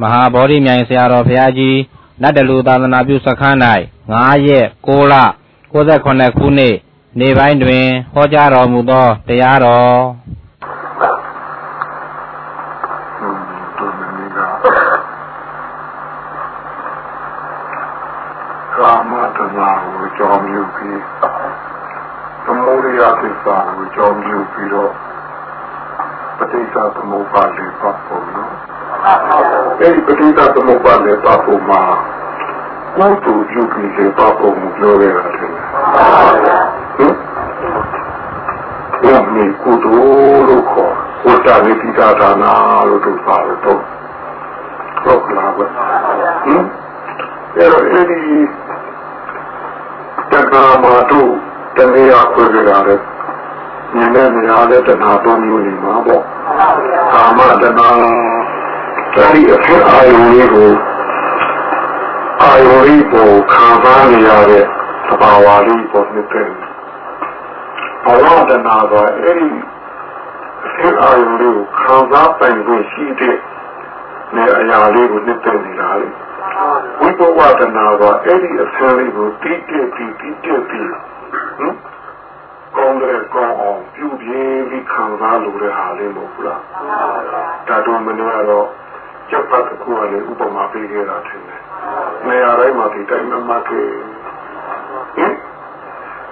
မဟာဗောဓိမြိုင်ဆရာတော်ဘုရားကြီးနတ်တလူသာသနာပြုစခန်း၌9ရက်6လ68ခုနှစ်နေပိုင်းတွင်ဟောကြားတော်မူသောတရားတော်ကာမတနာကိုကြောင်းယူပြီးသမုဒိယသစ္စာကိုကြောင်းယူပြီးတော့ပဋိစ္စသမုပ္ပါလေးပတ်ဖို့နော် အဲဒီပဋိစ္စသမုပ္ပါလေးပတ်ဖို့မှာကိုယ်တူယူပြီးလေးပတ်ဖို့မပြောရတာတယ်ဟင်ဘုရားမြေကုသိုလ်လို့ခေါ်ဝတ္တနိတိတာဒါနာလို့သူပါတော့ဟုတ်လားဗျဟင်အဲ့တော့အဲ့ဒီတက္ကရာမတို့တနည်းအားဖြင့်ရတယ်မြင်တဲ့နေရာနဲ့တဏှာသုံးမျိုးနေမှာပေါ့ကာမတဏှာ အဲဒီအဖြစ်အာယုလေးကိုအာယုလေးကိုခံစားနေရတဲ့သဘာဝလေးကိုနှစ်တဲ့ဘဝတဏှာကအဲဒီအဖြစ်အာယုလေးကိုခံစားပိုင်ခွင့်ရှိတဲ့နေအရာလေးကိုနှစ်တဲ့နေတာလေဝိပဝတနာကအဲ့ဒီအဆင်းလေးကိုတိတိတိတိတိတိဟမ်ကောင်းတဲ့ကောင်းအောင်ပြုပြင်းပြီးခံစားလို့တဲ့ဟာလေးမဟုတ်ဘူးလားဒါတော့မင်းက တော့ကျပ်ပတ်ကူကလည်းဥပမာပေးခဲ့တာထင်တယ်နေရာတိုင်းမှာဒီတိုင်းမှတ်ခဲ့ဟင်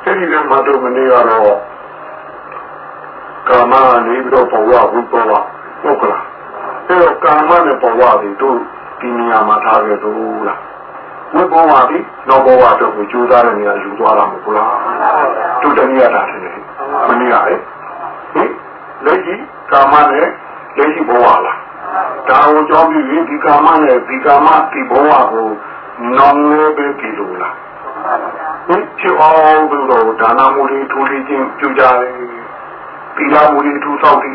အဲ့ဒီကမှတော့မင်းကတော့ကာမနေပြီးတော့ဘဝဝိပဝဟုတ်ကလားအဲ့တော့ကာမနဲ့ဘဝတွေတို့ဒီနေရာမှာထားခဲ့တော့လားဝိဘောဝတိနောဘောဝတို့ကိုကြိုးစားတဲ့နေရာယူသွားတာမဟုတ်လားသူတနည်းတာတယ်မနည်းရဟင်လက်ရှိကာမနဲ့လက်ရှိဘဝလား ဒါကိုကြောင်းပြီးဒီကာမနဲ့ဒီကာမဒီဘဝကိုနောင်နေပဲကြည့်လို့လားဟင်ချေအောင်ဘုရားဒါနမှုတွေထိုးလေးချင်းပြုကြတယ်သီလမှုတွေထူဆောက်တယ်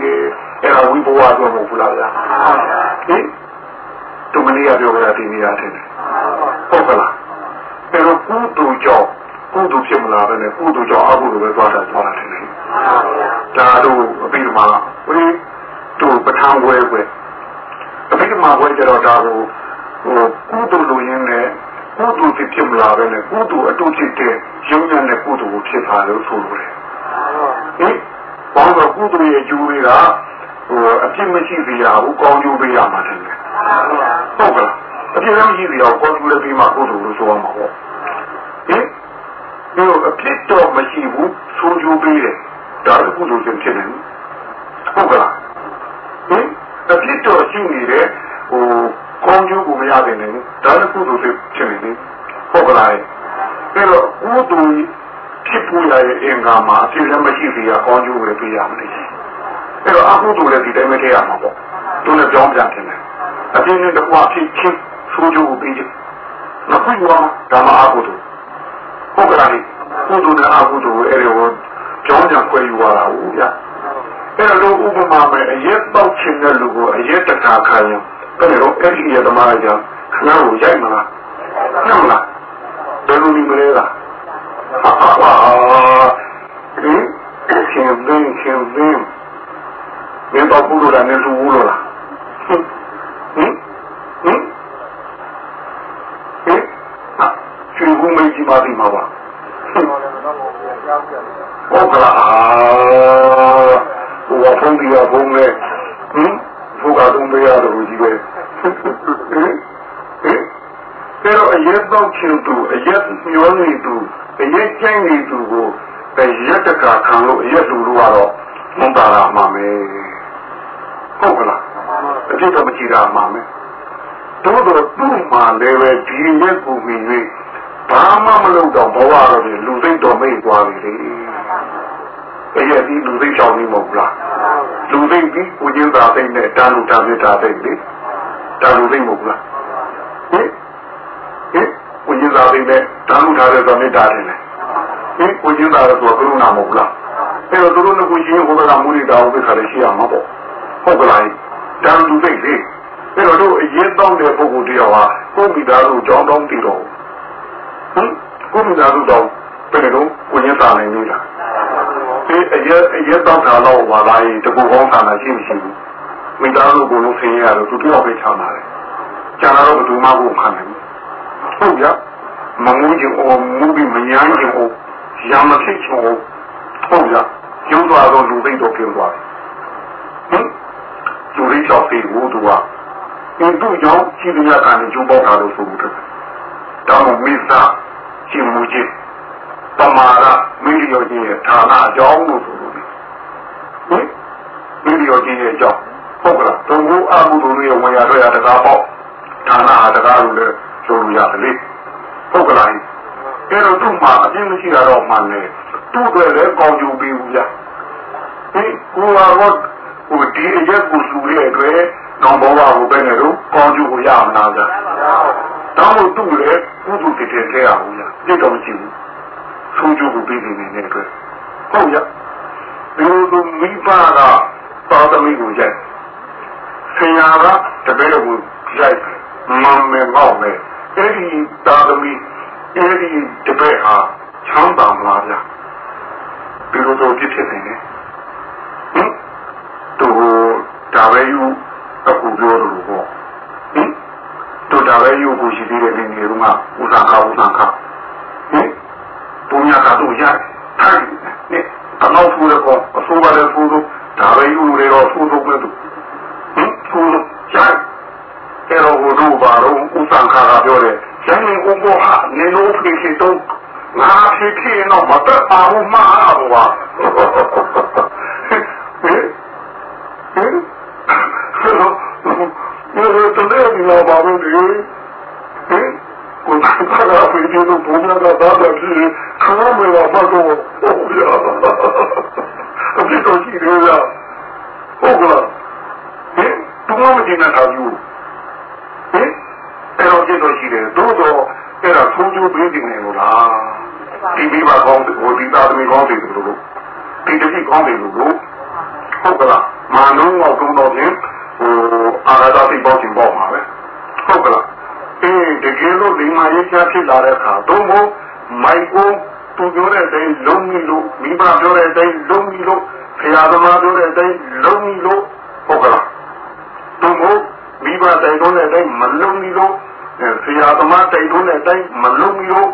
အဲ့ဒါဝိဘဝတော့မဟုတ်ဘူးလားဟင်သူမလေးရပြောရတဲ့နေရာတယ်ဟုတ်ကလားအဲ့တော့ကုသိုလ်ကြောင့်ကုသိုလ်ဖြစ်မလာပဲနဲ့ကုသိုလ်ကြောင့်အကုသိုလ်ပဲသွားတာသွားတာတယ်ဒါတို့အပြီးမှာဝိတို့ပဋ္ဌာန်းဝဲဝဲ အပြီးမှာဝဲကြတော့ဒါကိုဟိုကုသိုလ်လိုရင်းနဲ့ကုသိုလ်ဖြစ်ဖြစ်မလာပဲနဲ့ကုသိုလ်အတုဖြစ်တဲ့ရုံးရတဲ့ကုသိုလ်ကိုဖြစ်ပါလို့ဆိုလိုတယ်ဟင်ဘာလို့ကုသိုလ်ရဲ့ကျိုးတွေကဟိုအပြစ်မရှိစေရဘူးကောင်းကျိုးပေးရမှာတယ်ဟုတ်ကလားအပြစ်လည်းမရှိစေရဘူးကောင်းကျိုးလည်းပေးမှာကုသိုလ်လို့ဆိုရမှာပေါ့ဟင်ဒီအပြစ်တော့မရှိဘူးဆိုးကျိုးပေးတယ်ဒါလည်းကုသိုလ်ချင်းဖြစ်နေဟုတ်ကလားဟင် အပြစ်တော့ရှိနေတဲ့ဟိုကောင်းကျိုးကိုမရတယ်နေဒါလည်းကုသိုလ်ချင်းဖြစ်နေဟုတ်ကလားအဲ့တော့ကုသိုလ်ဖြစ်ပေါ်လာတဲ့အင်္ဂါမှာအပြစ်လည်းမရှိစေရကောင်းကျိုးလည်းပေးရမှာလေအဲ့တော့အကုသိုလ်လည်းဒီတိုင်းမထည့်ရမှာပေါ့သူလည်းကြောင်းပြန်တယ်အပြင်းနဲ့တော့အဖြစ်ချင်းဆိုးကျိုးကိုပေးတယ်မခွင့်ရဒါမှအကုသိုလ်ဟုတ်ကဲ့ကုသိုလ်နဲ့အကုသိုလ်ကိုအဲ့ဒီကိုကြောင်းပြန်ခွဲယူရတာဟုတ်ရ အဲ့တော့ဥပမာမဲ့အရက်ပေါက်ခြင်းတဲ့လူကိုအရက်တခါခံရင်အဲ့ဒီတော့အဲ့ဒီရသမားကြောင့်ခဏကိုရိုက်မလားနှမလားဘယ်လိုနေမလဲလားဟာဟာဟင်ရှင်ဘင်းရှင်ဘင်းမင်းတော့ဘူးလို့လားနေလူဘူးလို့လားဟင်ဟင်ဟင်ဟင်ဟာရှင်ဘူးမေးကြည့်ပါလိမ့်မှာပါဟုတ်ကလားဟိုဖုန်းကြီးကဖုန်းနဲ့ဟင်ဘုရားတုံးပေးရတော့ကြီးပဲဟင်ဟင်အဲ့တော့အရက်တော့ချင်သူအရက်မျောနေသူအရက်ကျင်းနေသူကိုအရက်တကာခံလို့အရက်လူလို့ကတော့မွန်တာလာမှာမယ်ဟုတ်ကလားအဖြစ်တော့မကြည့်တာမှာမယ်တို့တော့သူ့မှာလည်းပဲဒီရက်ကိုမြင်၍ဘာမှမလုပ်တော့ဘဝတော့ဒီလူသိတော့မိတ်သွားပြီလေအဲ့ရဒီလူသိချောင်းနေမဟုတ်လားလူသိပြီးကိုကျင်းသာသိနဲ့ တာလူတာမေတာသိလေတာလူသိမဟုတ်လားဟင်ဟင်ကိုကျင်းသာသိနဲ့တာလူတာတဲ့သမေတာတယ်လေဟင်ကိုကျင်းသာတော့ကရုဏာမဟုတ်လားအဲ့တော့တို့တို့ကိုရှင်းဟိုကမူရိတာဥပ္ပခါလေးရှိရမှာပေါ့ဟုတ်ကလားတန်လူသိလေအဲ့တော့တို့အရင်တောင်းတဲ့ပုဂ္ဂိုလ်တရားဟာကိုမိသားစုကြောင်းတောင်းတည်တော့ဟမ်ကိုမိသားစုတောင်းဘယ်လိုကိုညစာနိုင်နေလားဒီအရင်အရင်တောင်းတာတော့ပါလားတကူကောင်းတာရှိမရှိဘူး မိသားစုကိုလုံးဆင်းရတော့သူတယောက်ပဲချမ်းသာတယ်မကိုခံတယ်ဟုတ်ကြမငုံချင်အောင်မူပြီးမညာချင်အောင်ရမဖြစ်ချင်အောင်ဟုတ်ကြကျုံးသွားတော့လူသိတော့ကျင်းသွားတယ်ဟင်ကျူလေးချောက်ပြီးဘူးသူကဒီသူ့ကြောင့်ရှိတဲ့ကံကျိုးပေါက်တာလို့ဆိုလို့တောင်းမိစားရှင်မူချင်းတမာရမိလျောချင်းရဲ့ဌာနအကြောင်းလို့ဆိုလို့ဟင်မိလျောချင်းရဲ့အကြောင်း ဟုတ်ကလားသုံးခုအမှုတို့ရဲ့ဝင်ရတော့ရတကားပေါ့ဌာနဟာတကားလို့လည်းဆိုလို့ရတယ်လေဟုတ်ကလားအဲတော့သူ့မှာအပြင်းမရှိတာတော့မှန်တယ်သူ့တွေလည်းကောင်းကျိုးပေးဘူးဗျာဟင်ကိုကတော့ဟိုဒီအရက်ကိုစုရဲ့အတွက်တော့ဘောပါကိုပဲနေတော့ကောင်းကျိုးကိုရမလားဗျာတောင်းလို့သူ့လည်းကုသတည်တဲ့ခဲ့ရဘူးဗျာပြည့်တော်မရှိဘူးဆုံးကျိုးကိုပေးနေတဲ့အတွက်ဟုတ်ရဒီလိုမိဘကသာသမီကိုရိုက် ဆရာကတပည့်တော်ကိုရိုက်မမမေမောက်မယ်အဲ့ဒီသာသမီအဲ့ဒီတပည့်ဟာချမ်းသာမလားဗျာဒီလိုတော့ဖြစ်ဖြစ်နေတယ်ဟင်သူဒါပဲယူအခုပြောလို့ပေါ့ဟင်သူဒါပဲယူကိုရှိသေးတဲ့နေနေကဥစားခဥစားခဟင်ပုံညာကတော့ရိုက်ထိုင်နေအနောက်ဖူးရကောအဆိုးပါလေဖူးလို့ဒါပဲယူလို့တော့ဖူးလို့ပဲသူ ဟင်ဖူးလို့ရိုက်အဲ့တော့ဟိုတို့ပါတော့ဥစားခကပြောတယ်ကျန်နေကိုကိုဟာနေလို့ဖြစ်ဖြစ်တော့ငါဖြစ်ဖြစ်တော့မတက်ပါဘူးမှားတော့ပါဟင်ဟင်ဆိုတော့ဒီလိုတည်းဒီလိုပါလို့ဒီဟင်ကိုယ်ကတော့ဖြစ်ဖြစ်တော့ဘုံကတော့ဒါပဲဖြစ်ခါမေတော့ဘာတော့ဟုတ်ရအဖြစ်တော့ရှိတယ်ရဟုတ်ကလားဟ င်ဘုံမတင်တာယူဟင်အဲ့တော့ဖြစ်တော့ရှိတယ်သို့တော့အဲ့ဒါသုံးချိုးပေးနေလို့လားဒီမိဘကောင်းဟိုဒီသားသမီးကောင်းတယ်လို့လို့ဒီတတိကောင်းတယ်လို့လို့ဟုတ်ကလားမာနုံးတော့တုံးတော့ဖြင့်ဟိုအာရသာသိပေါင်းချင်ပေါ့မှာပဲဟုတ်ကလားအေးတကယ်လို့ဒီမှာရေးချဖြစ်လာတဲ့အခါသုံးဖို့မိုက်ကိုသူပြောတဲ့အတိုင်းလုံးမိလို့မိဘပြောတဲ့အတိုင်းလုံးမိလို့ဆရာသမားပြောတဲ့အတိုင်းလုံးမိလို့ဟုတ်ကလားသုံးဖို့ မိဘတိုင်တော်တဲ့အတိုင်းမလုံးမိလို့ဆရာသမားတိုင်တော်တဲ့အတိုင်းမလုံးမိလို့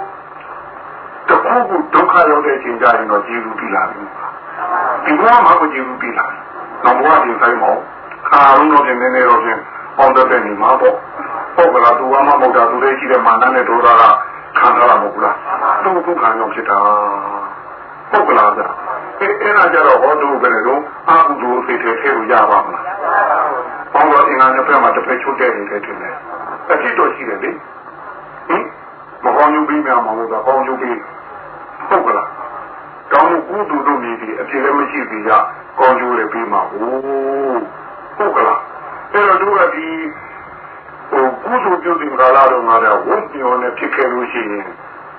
တခုခုဒုက္ခရောက်တဲ့အချိန်ကျရင်တော့ကျေးဇူးပြုလာပြီဒီဘဝမှာကိုကျေးဇူးပြုလာတယ်တော့ဘဝဒီတိုင်းမှာခါလုံးတော့နည်းနည်းတော့ချင်းပေါင်းတဲ့နေမှာပေါ့ဟုတ်ကလားသူကမှမဟုတ်တာသူလေးရှိတဲ့မာနနဲ့ဒေါသကခံရတာမဟုတ်လားသူ့ခုခံရောက်ဖြစ်တာဟုတ်ကလားဗျအဲအဲ့ဒါကြတော့ဟောသူပဲလေတော့အာဟုသူစိတ်ထဲထဲကိုရပါမလား ဘောင်းတော့အင်္ဂါနှစ်ဖက်မှာတစ်ဖက်ချုပ်တဲ့နေတယ်ထင်တယ်အဖြစ်တော့ရှိတယ်လေဟင်မကောင်းယူပြီးများမှာလို့ဆိုကောင်းယူပြီးဟုတ်ကလားကောင်းမှုကုသိုလ်တို့မြည်ပြီးအပြည့်လည်းမရှိသေးကြကောင်းကျိုးလည်းပြီးမှာဟုတ်ဟုတ်ကလားအဲ့တော့သူကဒီဟိုကုသိုလ်ပြုတဲ့ကာလတော့ငါတော့ဝတ်ပြောနေဖြစ်ခဲ့လို့ရှိရင်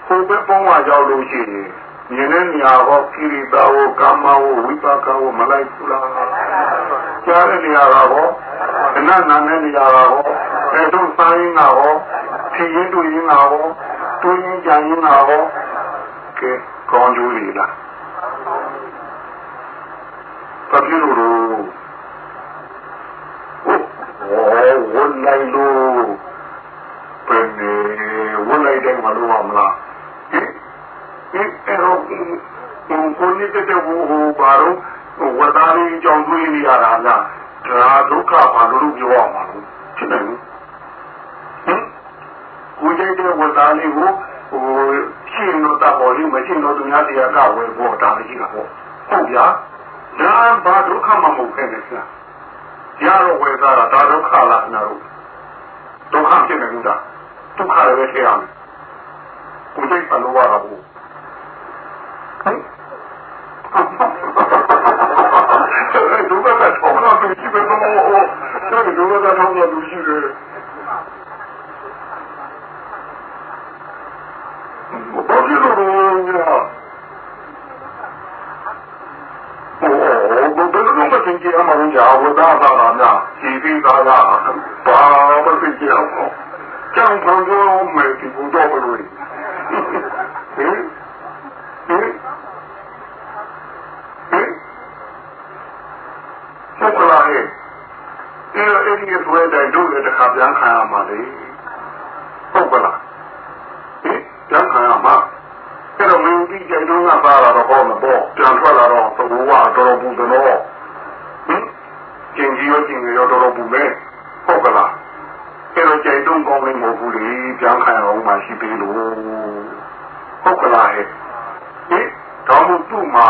ဟိုဘက်ပုံးဝရောက်လို့ရှိရင် မြင်တဲ့နေရာဟောကိရိတာဟောကာမဟောဝိပါကဟောမလိုက်ဘူးလားကြားတဲ့နေရာကဟောအနတ်နာတဲ့နေရာကဟောအဲတို့ဆိုင်ရင်ကဟောဖြည့်ရင်တို့ရင်ကဟောတို့ရင်ကြရင်ကဟောကဲကောင်းကျိုးတွေလားဘာဖြစ်လို့လဲဝတ်လိုက်လို့ဘယ်နေဝတ်လိုက်တယ်မလို့မလားဟင် အဲ့တော့ကိုနေတဲ့တဲ့ဟိုဟိုဘာလို့ဝတ်သားလေးကြောင့်တွေးနေရတာလားဒါဒုက္ခဘာလို့ပြောရမှာလဲဖြစ်တယ်ဟင်ကိုနေတဲ့ဝတ်သားလေးကိုဟိုရှင်းလို့တာပေါ်လေးမရှင်းလို့သူများတရားကဝယ်ဖို့ဒါမရှိတာပေါ့ဟုတ်ဗျာဒါဘာဒုက္ခမှမဟုတ်ခဲ့နဲ့ဆရာရတော့ဝယ်စားတာဒါဒုက္ခလားနာတော့ဒုက္ခဖြစ်နေလို့ဒါဒုက္ခလည်းပဲဖြစ်ရမယ်ကိုယ်စိတ်ဘလို့ရတာဘူး လဲကြာဝဒသာတာများခြေပြီးသားရဘာမှသိကြအောင်ကျောင်းဆောင်ကြောမယ်ဒီဘုတော်ဘလို့ဟင်ဟင်ဟင်ဆက်လာဟဲ့ဒီအဲ့ဒီဆွဲတဲ့ဒုလည်းတစ်ခါပြန်ခံရမှာလေဟုတ်ကလားဟင်ကျန်ခံရမှာအဲ့တော့မင်းဒီကြိုင်တော့ကပါလာတော့ဟောမပေါ့ပြန်ထွက်လာတော့သဘောဝတော်တော်ဘူးတော့ဟင်ကျင်ကြီးရောကျင်ရောတော်တော်ဘူးပဲဟုတ်ကလားအဲ့တော့ကြိုင်တော့ ကောင်းနေမဟုတ်ဘူးလေပြန်ခံအောင်မှရှိသေးလို့ဟုတ်ကလားဟဲ့ဟင်တော့သူ့မှာ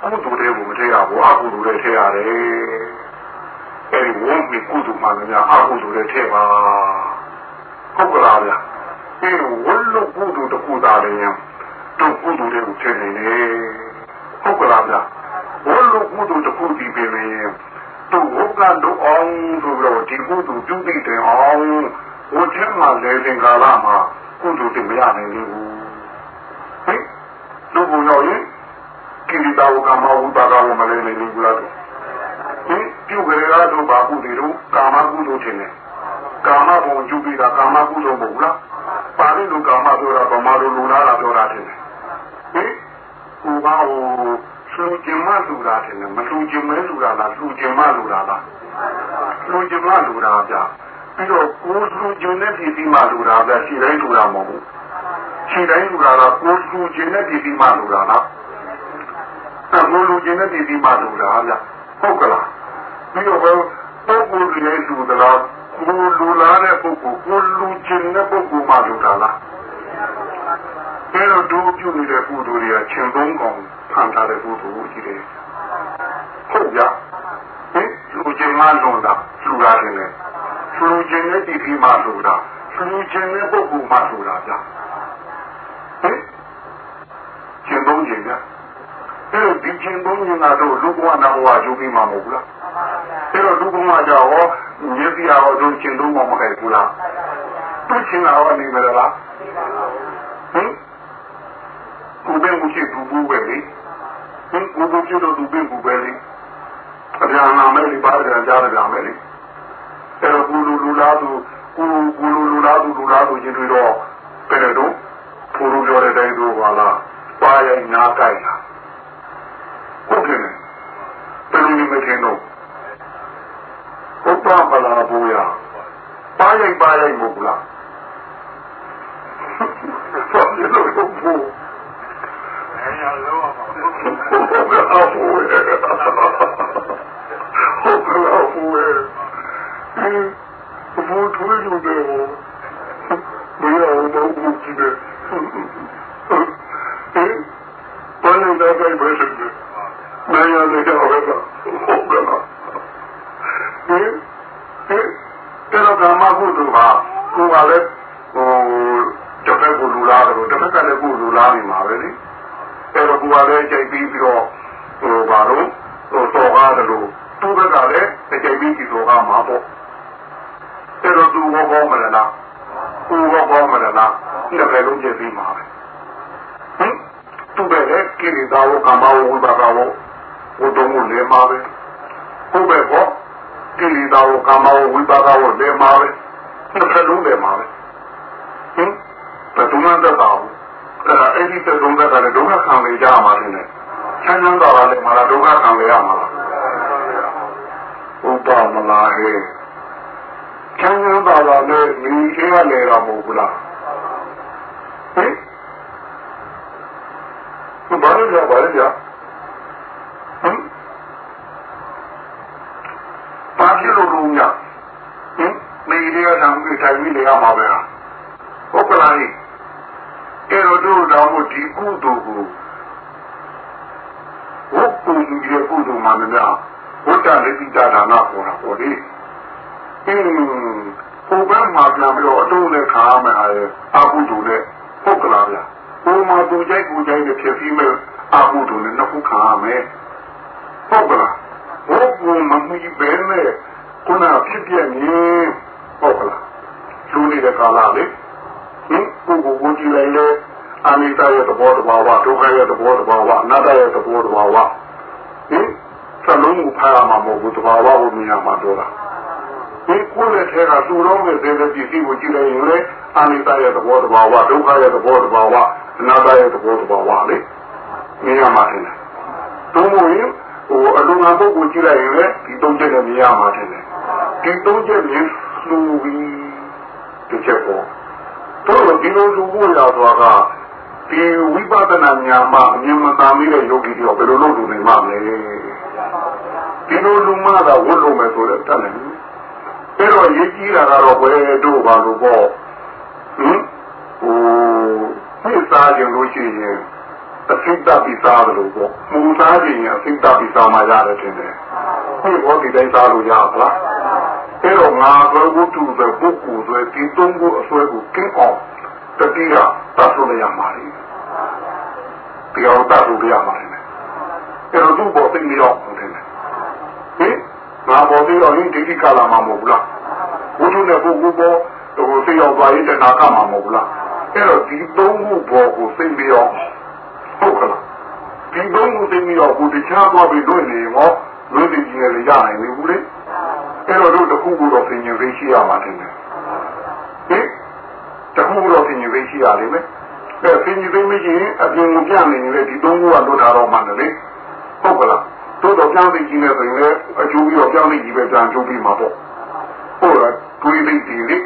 ကုသိုလ်တွေကိုမထည့်ရဘူးအကုသိုလ်တွေထည့်ရတယ်အဲဒီဝုန်းပြီးကုသိုလ်မှလည်းများအကုသိုလ်တွေထည့်ပါဟုတ်ကလားဗျအဲဝလို့ကုသိုလ်တစ်ခုသာလည်းတို့ကုသိုလ်တွေကိုထည့်နေတယ်ဟုတ်ကလားဗျဝလို့ကုသိုလ်တစ်ခုဒီပင်လည်းတို့ဝကတို့အောင်ဆိုတော့ဒီကုသိုလ်ပြုပြီးတယ်အောင် ဝတ်ထဲမှာလေသင်္ကာလမှာကုသိုလ်တွေမရနိုင်ဘူးဟင်တို့ဘုံတော့ရင်ကိရိတာဝကမဝုတာကဝမလေးနေဘူးလားတို့ဟင်ပြုကြရတော့ဘာကုသိုလ်တို့ကာမကုသိုလ်ထင်တယ်ကာမဘုံယူပြီးတာကာမကုသိုလ်မဟုတ်လားပါဠိလိုကာမပြောတာဗမာလိုလူလားပြောတာထင်တယ်ဟင်ဟိုဘာဟိုလူကျင်မလူတာထင်တယ်မလူကျင်မဲလူတာလားလူကျင်မလူတာလားလူကျင်မလူတာဗျ ပြီးတော့ကိုယ်လူကျင်တဲ့ပြည်ပြီးမှလူတာဗျရှိတိုင်းလူတာမဟုတ်ဘူးရှိတိုင်းလူတာကကိုယ်လူကျင်တဲ့ပြည်ပြီးမှလူတာလားအခုလူကျင်တဲ့ပြည်ပြီးမှလူတာဗျဟုတ်ကလားပြီးတော့ပုဂ္ဂိုလ်တွေလူသလားကိုလူလာတဲ့ပုဂ္ဂိုလ်ကိုလူကျင်တဲ့ပုဂ္ဂိုလ်မှလူတာလားအဲတော့ဒုပြုနေတဲ့ကုသိုလ်တွေကချင်းသုံးကောင်ခံထားတဲ့ကုသိုလ်ကြီးတွေဟုတ်ကြဟင်လူကျင်မှလွန်တာလူလာတယ် လေလူကျင်တဲ့ပြည်ပြီးမှလူတာလူကျင်တဲ့ပုဂ္ဂိုလ်မှလူတာဗျဟင်ကျင်သုံးကျင်ကြအဲ့တော့ဒီချင်းသုံးရင်ကတော့လူဘဝနာဘဝကျိုးပြီးမှာမဟုတ်ဘူးလားအဲ့တော့လူဘဝကြောင့်မြစ်ပြာတော့လူချင်းသုံးမှမခိုက်ဘူးလားသူချင်းလာတော့နေမလားဟင်ကိုယ်ပဲကိုရှိသူဘူးပဲလေဟင်ကိုယ်ကိုရှိတော့သူပဲဘူးပဲလေအပြာနာမဲလေးပါကြကြကြမယ်လေ အဲ့တော့ကိုလူလူလားသူကိုကိုလူလူလားသူလူလားသူချင်းတွေတော့ဘယ်တော့ဖူလူပြောတဲ့တိုင်းတို့ပါလားပါရင်နားကြိုက်လားဟုတ်ကဲ့ဘယ်လိုနေမထင်တော့ဟုတ်ပါမလားဘူရပါရိုက်ပါရိုက်မဟုတ်လားဆောင်းရလို့ဘူအဲရလောပါဟုတ်ကဲ့အဘူ မီပဲနဲ့ခုနဖြစ်ပြနေဟုတ်ကလားလူနေတဲ့ကာလလေဟင်ကိုကိုကိုကြည့်လိုက်လေအနိစ္စရဲ့သဘောတဘာဝဒုက္ခရဲ့သဘောတဘာဝအနတ္တရဲ့သဘောတဘာဝဟင်သလုံးကိုဖားရမှာမဟုတ်ဘူးတဘာဝကိုမြင်ရမှာတော့လားဒီကိုယ်နဲ့ထဲကသူ့တော်ရဲ့သေတဲ့ပစ္စည်းကိုကြည့်လိုက်ရင်လေအနိစ္စရဲ့သဘောတဘာဝဒုက္ခရဲ့သဘောတဘာဝအနတ္တရဲ့သဘောတဘာဝလေမြင်ရမှာတယ်တုံးမို့ရင် ဟိုအလုံးအပုဂ္ဂိုလ်ကြည့်လိုက်ရင်လည်းဒီသုံးချက်နဲ့မြင်ရမှာတယ်ဒီသုံးချက်မြင်လူပြီးတစ်ချက်ပေါ့ဟတို့ဒီလိုလူဖို့ရဆိုတာကဒီဝိပဿနာဉာဏ်မှအမြင်မသာမိတဲ့ယောဂီတွေဘယ်လိုလုပ်လို့နေမှာလဲဒီလိုလူမှသာဝတ်လို့မယ်ဆိုတော့တတ်တယ်အဲ့တော့ရေးကြည့်တာကတော့ဘယ်တို့ပါလို့ပေါ့ဟင်ဟိုသိစားကြလို့ရှိရင် အစိတ်တပိစားလို့ပေါ့မူစားခြင်းအစိတ်တပိစားမှရတယ်တင်တယ်ဒီဘောဒီတိုင်းစားလို့ရပါလားအဲ့တော့ငါဘုဟုတုပဲပုဂ္ဂိုလ်တွေဒီသုံးခုအစွဲကိုကင်းအောင်တတိယသတ်လို့ရမှာလေတရားတတ်လို့ရမှာလေအဲ့တော့သူ့ပေါ်သိနေတော့တယ်ဟင်ငါပေါ်သေးတော့ဟင်ဒိဋ္ဌိကလာမှာမဟုတ်ဘူးလားဘုသူနဲ့ပုဂ္ဂိုလ်ပေါ်ဟိုသိရောက်သွားရင်တဏှာကမှာမဟုတ်ဘူးလားအဲ့တော့ဒီသုံးခုပေါ်ကိုသိပြီးတော့ ဟုတ်ကဲ့ဒီသုံးခုသိပြီးတော့ကိုတခြားသွားပြီးတွေ့နေရောလူတွေကြီးလည်းရနိုင်ပြီဘူးလေအဲ့တော့တို့တခုခုတော့ပြင်ယူပေးရှိရမှာတင်တယ်ဟင်တခုခုတော့ပြင်ယူပေးရှိရလိမ့်မယ်အဲ့ပြင်ယူပေးမရှိရင်အပြင်ကိုပြနေနေလေဒီသုံးခုကလွတ်ထားတော့မှလည်းလေဟုတ်ကလားတို့တော့ကြောင်းသိကြီးနေဆိုရင်လည်းအကျိုးပြီးတော့ကြောင်းသိကြီးပဲကြံကျိုးပြီးမှာပေါ့ဟုတ်လားတွေးသိကြီးလေ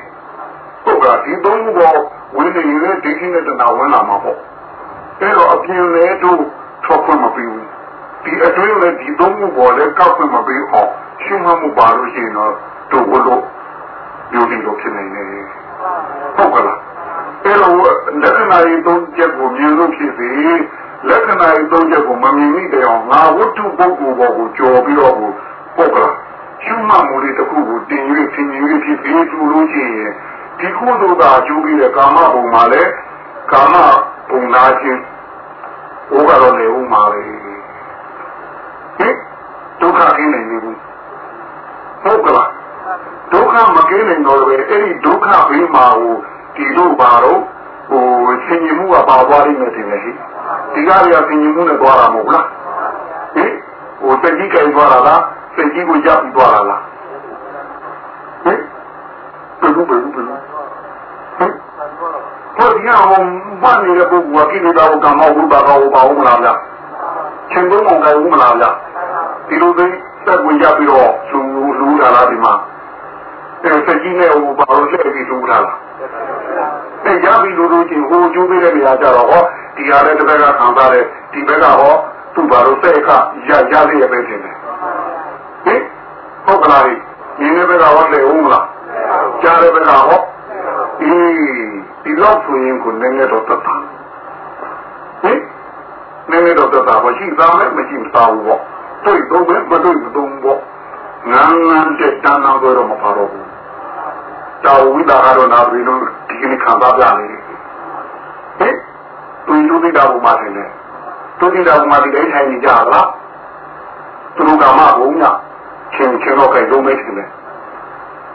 ဟုတ်ကလားဒီသုံးခုတော့ဝင်နေရင်လည်းဒိဋ္ဌိနဲ့တဏှာဝင်လာမှာပေါ့ အဲ့တော့အပြင်လည်းတို့ထွက်ခွင့်မပေးဘူးဒီအတွင်းလည်းဒီသုံးခုပေါ်လည်းကောက်ခွင့်မပေးအောင်ရှင်းမှမှုပါလို့ရှိရင်တော့တို့ဘလို့ယူပြီးတော့ဖြစ်နေနေဟုတ်ကလားအဲ့တော့လက္ခဏာရေးသုံးချက်ကိုမြင်လို့ဖြစ်စေလက္ခဏာရေးသုံးချက်ကိုမမြင်မိတဲ့အောင်ငါဝတ္ထုပုဂ္ဂိုလ်ဘောကိုကြော်ပြီးတော့ဟုတ်ကလားရှုမှတ်မှုလေးတစ်ခုကိုတင်၍သင်ယူ၍ဖြစ်ပြီးသူလို့ရှိရင်ဒီခုသို့သာအကျိုးပြီးတဲ့ကာမဘုံမှာလည်းကာမဘုံနာခြင်း ဟိုကတော့နေဦးမှာလေဟင်ဒုက္ခကင်းနေနေဘူးဟုတ်ကလားဒုက္ခမကင်းနိုင်တော့ပဲအဲ့ဒီဒုက္ခဘေးမှာဟိုဒီတို့ပါတော့ဟိုဆင်ញင်မှုကပါသွားလိမ့်မယ်ထင်တယ်ဟိဒီကားတွေကဆင်ញင်မှုနဲ့သွားတာမဟုတ်လားဟင်ဟိုတတိကံသွားတာလားစိတ်ကြီးကိုရပ်ပြီးသွားတာလားဟင်ဘယ်လိုဘယ်လိုဘယ်လိုဟင် ဟိုဒီအောင်မနေတဲ့ပုဂ္ဂိုလ်ကကိလေသာကိုကံမဟုတ်ဘူးပါတော့ပါဦးမလားဗျာချင်းသုံးအောင်ကြိုင်ဦးမလားဗျာဒီလိုသိသက်ဝင်ရပြီးတော့လူလူလာလားဒီမှာအဲစကြီးနဲ့ဟိုဘာလို့လက်ပြီးလူလာလားအဲရပြီးလူလူချင်းဟိုကျိုးပေးတဲ့နေရာကြတော့ဟောဒီဟာလည်းတစ်ဘက်ကခံစားတယ်ဒီဘက်ကဟောသူ့ဘာလို့တဲ့အခါရရလေးရပဲထင်တယ်ဟင်ဟုတ်ကလားဒီနေ့ဘက်ကဟောလေဦးမလားကြားတဲ့ဘက်ကဟောအေး ဒီလောက်ဆိုရင်ကိုနည်းနည်းတော့တတ်တာဟင်နည်းနည်းတော့တတ်တာမရှိသားလည်းမရှိသားဘူးပေါ့တွေ့တော့ပဲမတွေ့တော့ဘောငန်းငန်းတဲ့တန်းတော့မပါတော့ဘူးတော်ဝိဒါကတော့နာပြီလို့ဒီကနေ့ခံစားပြနေဟင်သူတို့သိတာဘုမတယ်လေသူသိတာဘုမတယ်ထိုင်နေကြလားသူတို့ကမှဘုံညချင်းချင်းတော့ကြိုက်လုံးမဲတယ်လေ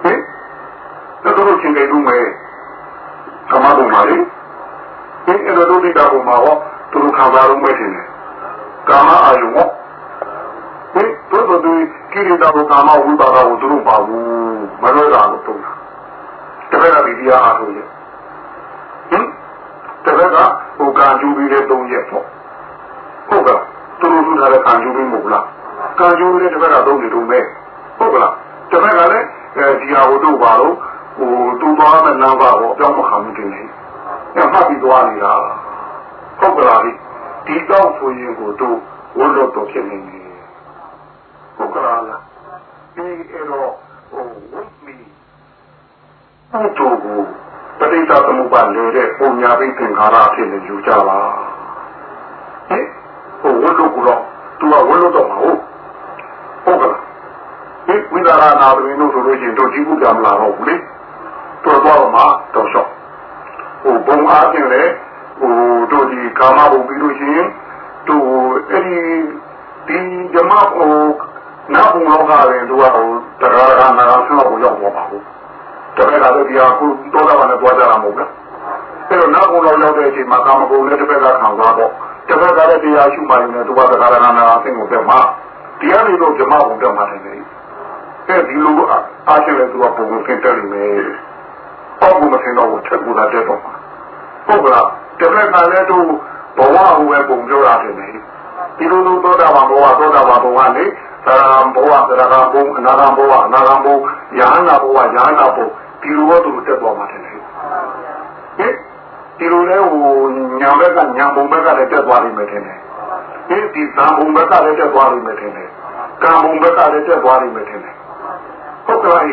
ဟင်သူတို့ချင်းကြိုက်လုံးမဲ ကမ္ဘာဘုံပါလေဟင်အဲ့တော့သိတာဘုမဟောသူတို့ခံစားလုံးမဲတယ်လေကာမအာယုံဟောဟင်တို့တို့ဒီကိရိတာဘုကာမဝိပါဒကိုသူတို့ပါဘူးမလွဲတာလို့တုံးတာတပည့်ကဒီတရားအားထုတ်ရဲ့ဟင်တပည့်ကဟိုကံကျူပြီးတဲ့၃ရက်ပေါ့ဟုတ်ကဲ့သူတို့ထူထားတဲ့ကံကျူပြီးမဟုတ်လားကံကျူပြီးတဲ့တပည့်ကတော့နေတော့မဲဟုတ်ကလားတပည့်ကလည်းအဲဒီဟာကိုတို့ပါတော့ ဟိုတူသွားမဲ့နာပါပေါ့ကြောင်းမခံမှုတင်နေညဖတ်ပြီးသွားနေတာဟုတ်ကလားဒီတော့ဆိုရင်ကိုတို့ဝတ်လို့တော့ဖြစ်နေနေဟုတ်ကလားဒီအဲ့တော့ဟိုဝိမီပုတ္တောကိုပဋိသသမုပ္ပါနေတဲ့ပုံညာပိသင်္ခါရအဖြစ်နဲ့ယူကြပါဟဲ့ဟိုဝတ်လို့ကတော့သူကဝတ်လို့တော့မဟုတ်ဟုတ်ကလားဒီဝိဒါရနာဘယ်လိုဆိုလို့ရှိရင်တို့ဒီခုကြမလာတော့ဘူးလေ တော်တော်မှတော့ရှော့ဟိုဘုံအားဖြင့်လေဟိုတို့ဒီကာမဘုံပြီးလို့ရှိရင်တို့အဲ့ဒီဒီဓမ္မဟိုနောက်ဘုံလောကရင်တို့ကဟိုတရားရနာဆင်းလို့ရောက်သွားပါဘူးတပည့်ကတော့ဒီဟာကိုတောတာကလည်းကြွားကြတာမဟုတ်လားအဲ့တော့နောက်ဘုံလောရောက်တဲ့အချိန်မှာကာမဘုံနဲ့တပည့်ကခံသွားတော့တပည့်ကလည်းတရားရှုမှရင်လည်းသူကတရားရနာဆင်းကိုပြမှာတရားတွေတော့ဓမ္မဘုံတက်မှာတယ်လေအဲ့ဒီလိုအားရှိတဲ့သူကပုံကိုသင်တယ်မယ် ပေါ့ဘုံမသင်တော့ဘူးချက်ကူတာတဲ့တော့ဟုတ်ကလားတပည့်ကလည်းတို့ဘဝဟိုပဲပုံပြောတာတယ်လေဒီလိုလိုသောတာပန်ဘဝသောတာပန်ဘဝနဲ့သရံဘဝသရံဘုံအနာဂံဘဝအနာဂံဘုံယဟနာဘဝယဟနာဘုံဒီလိုတော့သူတက်သွားမှာတယ်ဟင်လည်းဟိုညာဘက်ကညာဘုံဘက်ကလည်းတက်သွားလိမ့်မယ်ထင်တယ်ဒီဒီသံဘုံဘက်ကလည်းတက်သွားလိမ့်မယ်ထင်တယ်ကံဘုံဘက်ကလည်းတက်သွားလိမ့်မယ်ထင်တယ်ဟုတ်ကဲ့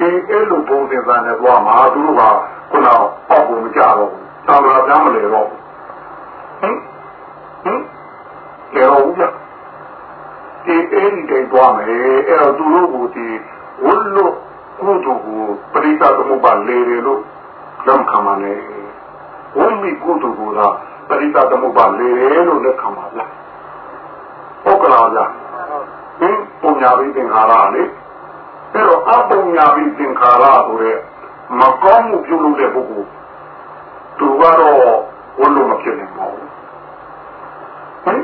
ဒီအဲ့လိုပုံစံသားနဲ့သွားမှာသူတို့ကခုနအောက်ကိုမကြတော့ဘူးသာဝရပြမ်းမလဲတော့ဟင်ဟင်လေတော့ဦးဒီအဲ့ဒီတိုင်သွားမယ်အဲ့တော့သူတို့ကိုဒီဝတ်လို့ကုသိုလ်ကိုပရိသတ်သမုပ္ပါလေတယ်လို့လက်ခံပါနဲ့ဝိမိကုသိုလ်ကိုသာပရိသတ်သမုပ္ပါလေတယ်လို့လက်ခံပါလားဟုတ်ကလားဗျာဟင်ပုံညာပြီးသင်္ခါရလေ အဲ့တော့အပုံညာပြီးသင်္ခါရဆိုတဲ့မကောင်းမှုပြုလုပ်တဲ့ပုဂ္ဂိုလ်သူကတော့ဝတ်လို့မဖြစ်နိုင်ပါဘူးဟင်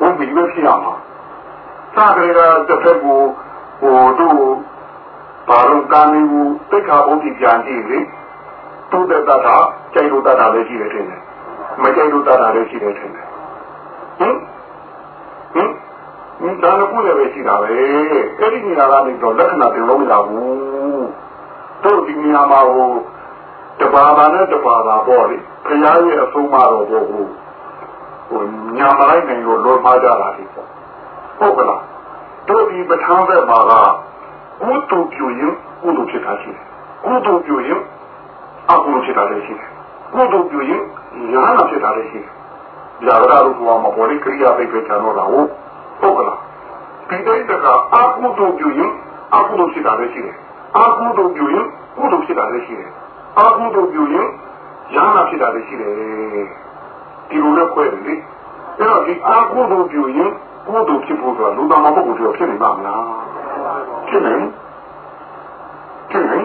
ဝိမိပဲဖြစ်ရမှာသာကြရတဲ့တစ်ဖက်ကိုဟိုတို့ဘာလို့ကာမီဘူးတိခါဘုံကြီးပြန်ကြည့်လေသူတဲ့တတာကြိုက်လို့တတာလည်းရှိတယ်ထင်တယ်မကြိုက်လို့တတာလည်းရှိတယ်ထင်တယ်ဟင်ဟင် ဒီဒါလည်းကိုယ်လည်းပဲရှိတာပဲအဲ့ဒီနေရာကနေတော့လက္ခဏာတင်လို့မရဘူးတို့ဒီနေရာမှာဟိုတပါးပါနဲ့တပါးပါပေါ့လေခရီးရဲ့အဆုံးမတော်ပေါ့ဟိုဟိုညာမလိုက်နိုင်လို့လွန်မှားကြတာဒီပေါ့ဟုတ်ကလားတို့ဒီပဋ္ဌာန်းဘက်မှာကကုသိုလ်ပြုရင်ကုသိုလ်ဖြစ်တာရှိတယ်ကုသိုလ်ပြုရင်အကုသိုလ်ဖြစ်တာလည်းရှိတယ်ကုသိုလ်ပြုရင်ညာနာဖြစ်တာလည်းရှိတယ်ညာရတာလို့ပြောမှာပေါ်လေကရိယာပိတ်ပဲချန်တော့တာဟုတ် ဟုတ်ကလားဒီတိုင်းတကအကုသိုလ်ပြုရင်အကုသိုလ်ဖြစ်တာလည်းရှိတယ်အကုသိုလ်ပြုရင်ကုသိုလ်ဖြစ်တာလည်းရှိတယ်အကုသိုလ်ပြုရင်ညာနာဖြစ်တာလည်းရှိတယ်ဒီလိုနဲ့ခွဲတယ်လေအဲ့တော့ဒီအကုသိုလ်ပြုရင်ကုသိုလ်ဖြစ်ဖို့ဆိုတာလူသားမပုဂ္ဂိုလ်တွေဖြစ်နေပါမလားဖြစ်နေဖြစ်နေ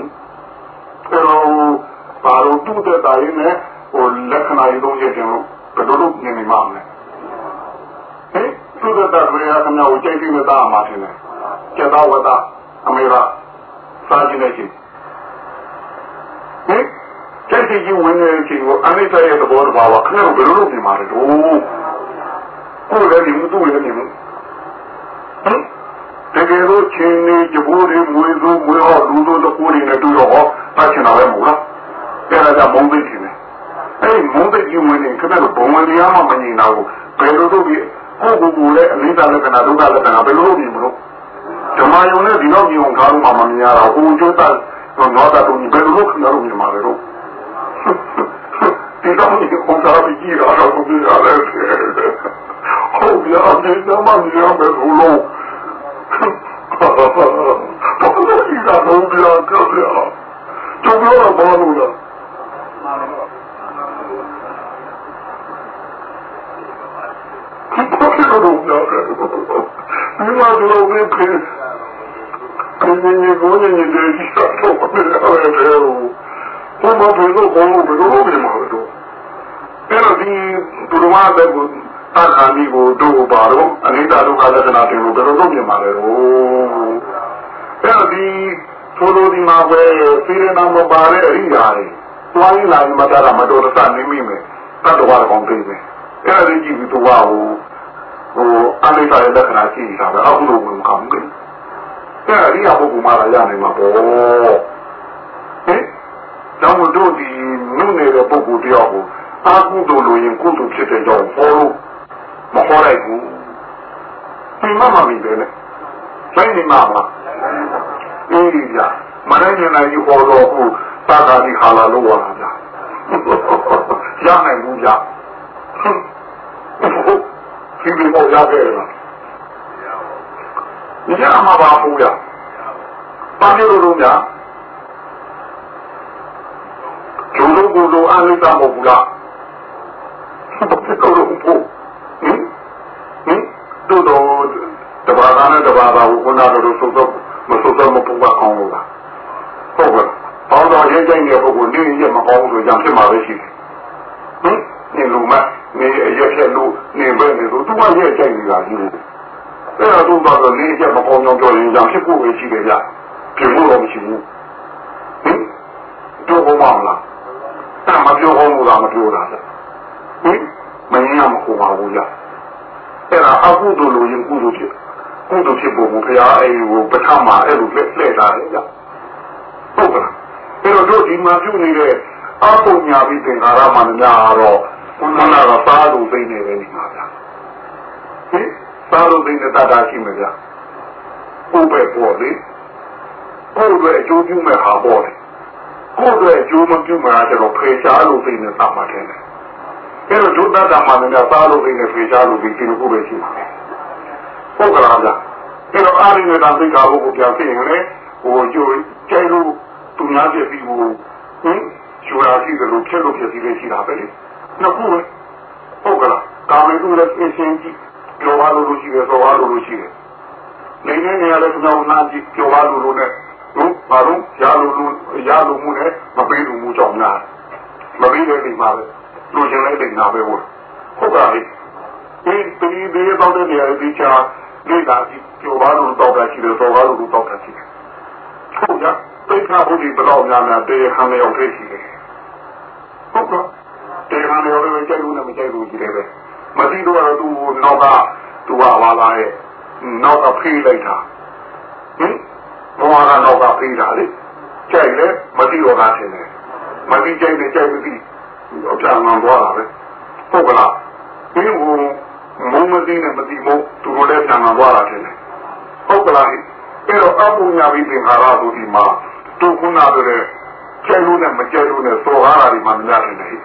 အဲ့တော့ဘာလို့တူတဲ့တိုင်းနဲ့ဟိုလက္ခဏာရေးသုံးချက်တင်လို့ဘယ်လိုလုပ်နေနေမှာမလဲ ဟဲ့တူတဲ့တာတွေအကောင်ကိုကြိုက်ပြီးမသားမှာထင်တယ်ကျက်သားဝတ်သားအမေကစားကြည့်နေချင်းဟဲ့ကြိုက်ပြီးဝင်နေချင်းကိုအနိစ္စရဲ့သဘောတဘာဝခဏဘယ်လိုလုပ်နေမှာလဲတို့ကိုယ်လည်းဒီမှုသူ့လည်းနေမှုဟမ်တကယ်လို့ချင်းနေကြိုးတွေမွေးစိုးမွေးဟောလူတို့တကူတွေနဲ့တူတော့ဟောတတ်ချင်တာပဲမဟုတ်လားအဲ့ဒါကမုံသိချင်တယ်အဲ့မုံသိကြီးဝင်နေခဏတော့ဘုံဝင်တရားမှမငြိမ်တာကိုဘယ်လိုလုပ်ပြီး ကိုယ့်ကိုယ်ကိုလည်းအနိစ္စလက္ခဏာဒုက္ခလက္ခဏာဘယ်လိုလုပ်ပြီးမလို့ဓမ္မယုံနဲ့ဒီတော့မြုံထားလို့မှမမြင်ရတာဟိုကျွတ်တာတော့တော့တော့ဘယ်လိုလုပ်ခဏလို့မြင်မှာလဲတော့ဒီတော့ဒီကွန်တာပြီးကြည့်ရတော့ဘယ်လိုလဲဟုတ်ပြအမြင်တော့မှမြင်ရမယ်လို့ဘာလို့ဒီကတော့ပြာကပြာကျုပ်တို့ကဘာလို့လဲ ဘာလို့တော့ပြာကဒီမှာတော့ဝေးခေခင်းနေကိုနေနေတယ်ဒီတော့ဘာလဲအဲ့ဒါဘာမှဘယ်လိုကောင်းလို့ဘယ်လိုလုပ်နေမှာလဲတော့အဲ့တော့ဒီဒုရမတဲ့ကိုအခါဒီကိုတို့ပါတော့အနိစ္စဒုက္ခလက္ခဏာတွေကိုဘယ်လိုလုပ်နေမှာလဲတော့အဲ့တော့ဒီထိုးလို့ဒီမှာပဲစီရနာမပါတဲ့အရိယာတွေတွိုင်းလာမှတာမတော်တဆနေမိမယ်တတ်တော်ကောင်းပြီမယ်အဲ့ဒါကြီးပြီးတော့ဟိုဟို အနိစ္စရဲ့လက္ခဏာကြည့်တာပဲအခုလိုဝင်ကောင်းပြီအဲ့ဒါအရိယာပုဂ္ဂိုလ်မှလာရနိုင်မှာပေါ့ဟင်တော့တို့ဒီနုနေတဲ့ပု ဂ္ဂိုလ်တယောက်ကိုအာကုသိုလ်လို့ရင်ကုသိုလ်ဖြစ်တဲ့ကြောင့်ဟောလို့မဟောလိုက်ဘူးဒီမှမပြီးပဲလေဆိုင်နေမှာပါအေးဒီကြမနိုင်နိုင်ယူဟောတော့ခုသာသာဒီခါလာလို့ဝါလာကြရနိုင်ဘူးကြဒီလိုပေါ့ရခဲ့လားညမှာပါဘူးရပါပြလို့လို့များကျုံလို့ကိုလိုအားလိုက်တာမဟုတ်ဘူးလားဘာဖြစ်လို့လို့ပို့ဟင်ဟင်တို့တော့တဘာသာနဲ့တဘာသာကိုခုနကတော့သုတ်တော့မသုတ်တော့မပူပါအောင်လို့လားဟုတ်ကဲ့ဘောင်းတော်ရေးကြိုင်တဲ့ပုဂ္ဂိုလ်နေရမကောင်းလို့ကြောင့်ဖြစ်မှာပဲရှိတယ်ဟင်နေလူမ နေအရက်ရက်လို့နေပဲနေလို့သူကရဲ့ကြိုင်နေတာကြီးလို့အဲ့ဒါတို့ကတော့နေရက်မကောင်းကြောင့်ပြောရင်ကြောင့်ဖြစ်ဖို့ပဲရှိတယ်ကြဖြစ်ဖို့တော့မရှိဘူးဟင်တို့ဘုံမလားအဲ့မပြောဘူးလားမပြောတာလေဟင်မင်းရမကိုပါဘူးရအဲ့ဒါအကုသိုလ်လို့ရင်ကုသိုလ်ဖြစ်ကုသိုလ်ဖြစ်ဖို့ဘုရားအဲ့ဒီကိုပထမအဲ့လိုလက်လှည့်တာလေကြဟုတ်ကဲ့အဲ့တော့တို့ဒီမှာပြုနေတဲ့အအပုံညာပြီးသင်္ခါရမှန်များတော့ ဘုရားကသားလို့သိနေပဲနေမှာဗျာဟင်သားလို့သိနေတဲ့တတ်တာရှိမှာဗျာဥပ္ပေပေါ်လေကိုယ်တွေအကျိုးပြုမဲ့ဟာပေါ်လေကိုယ်တွေအကျိုးမပြုမှာကျတော့ဖေရှားလို့သိနေသမှာတယ်အဲ့တော့ဒုသတ္တမှန်များသားလို့သိနေဖေရှားလို့ဒီဒီလိုပဲရှိမှာဟုတ်ကလားဗျာအဲ့တော့အာရိနေတာသိက္ခာပုဂ္ဂိုလ်ပြန်သိရင်လေဟိုကျိုးကျဲလို့သူများပြည့်ပြီးဟိုဟင်ယူရာရှိတယ်လို့ဖြစ်လို့ဖြစ်ပြီးလေရှိတာပဲလေ နှစ်ခုဟုတ်ကလားကာမေတုလည်းအရှင်းကြီးပြောပါလို့ရှိတယ်ဆိုပါလို့ရှိတယ်နေနေနေရတဲ့ကျွန်တော်နာကြည့်ပြောပါလို့နဲ့ဟုတ်ပါတော့ရလို့ရလို့မှုနဲ့မပေးလို့မှုကြောင့်များမပေးတဲ့နေမှာပဲလူချင်းလည်းတင်တာပဲဟုတ်ဟုတ်ပါလေဒီဒီဒီတော့တဲ့နေရာဒီချာလေ့လာကြည့်ပြောပါလို့တော့တာရှိတယ်ဆိုပါလို့တော့တာရှိတယ်ဟုတ်ကြသိက္ခာပုဒ်ဒီဘယ်တော့များများတေဟန်ရောက်သေးရှိတယ်ဟုတ်ကဲ့ တေဟန်ရောက်လည်းကြိုက်လို့နဲ့မကြိုက်လို့ရှိတယ်ပဲမသိတော့တော့သူနောက်ကသူကဝါလာရဲ့နောက်ကဖေးလိုက်တာဟင်ဘဝကနောက်ကဖေးတာလေကြိုက်လေမသိတော့တာထင်တယ်မသိကြိုက်လေကြိုက်မသိတော့ပြန်မှန်သွားတာပဲဟုတ်ကလားဒီဟိုမုံမသိနဲ့မသိမို့သူတို့လည်းပြန်မှန်သွားတာထင်တယ်ဟုတ်ကလားအဲ့တော့အပုညာပြီးသင်္ခါရဆိုဒီမှာသူခုနဆိုတဲ့ကျဲလို့နဲ့မကျဲလို့နဲ့စော်ကားတာဒီမှာမများနေတယ်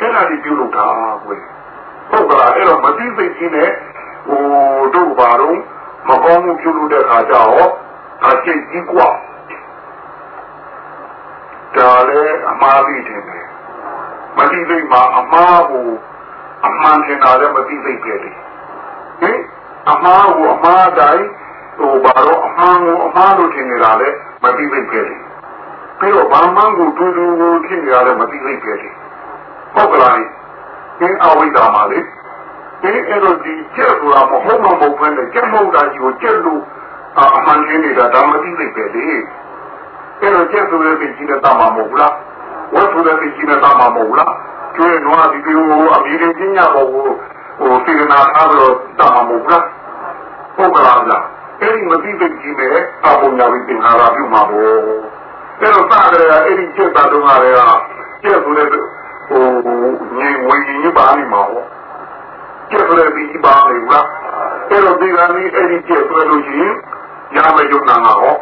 အဲ့ဒါဒီပြုလုပ်တာကွယ်ဟုတ်ကလားအဲ့တော့မသိသိချင်းနဲ့ဟိုတို့ဘာတော့မကောင်းမှုပြုလုပ်တဲ့ခါကျတော့အကျင့်ကြီးกว่าဒါလည်းအမှားပြီးတယ်မသိသိမှအမှားကိုအမှန်တင်တာလည်းမသိသိပဲလေဟင်အမှားကိုအမှားတိုင်းဟိုဘာတော့အမှားကိုအမှားလို့ထင်နေတာလည်းမသိသိပဲလေပြီးတော့ဘာမှန်းကိုတူတူကိုထင်နေတာလည်းမသိသိပဲလေ ဟုတ်ကလားဒီအဝိဒါမှာလေဒီအဲ့တော့ဒီကျက်ဆိုတာမဟုတ်မဟုတ်ဘဲနဲ့ကျက်မဟုတ်တာကြီးကိုကျက်လို့အမှန်ထင်နေတာဒါမသိသိပဲလေအဲ့တော့ကျက်ဆိုတဲ့သိကြီးနဲ့တမမဟုတ်လားဝတ်ဆိုတဲ့သိကြီးနဲ့တမမဟုတ်လားကျွေးနွားဒီလိုအမြင်ရင်းညာပေါ်ကိုဟိုစေနာထားလို့တမမဟုတ်လားဟုတ်ကလားဗျာအဲ့ဒီမသိသိကြီးနဲ့အပုံညာပြီးသင်္ခါရပြုမှာပေါ့အဲ့တော့စကြရအဲ့ဒီကျက်တာတော့ကလည်းကျက်ဆိုတဲ့ ဟိုငြိမ်ဝင်ကြီးပါနေမှာပေါ့ကျက်ဆိုတဲ့ပြီးပါနေလားအဲ့တော့ဒီကနေ့အဲ့ဒီကျက်ဆိုလို့ရှိရင်ရမယ်ယုံနာမှာဟော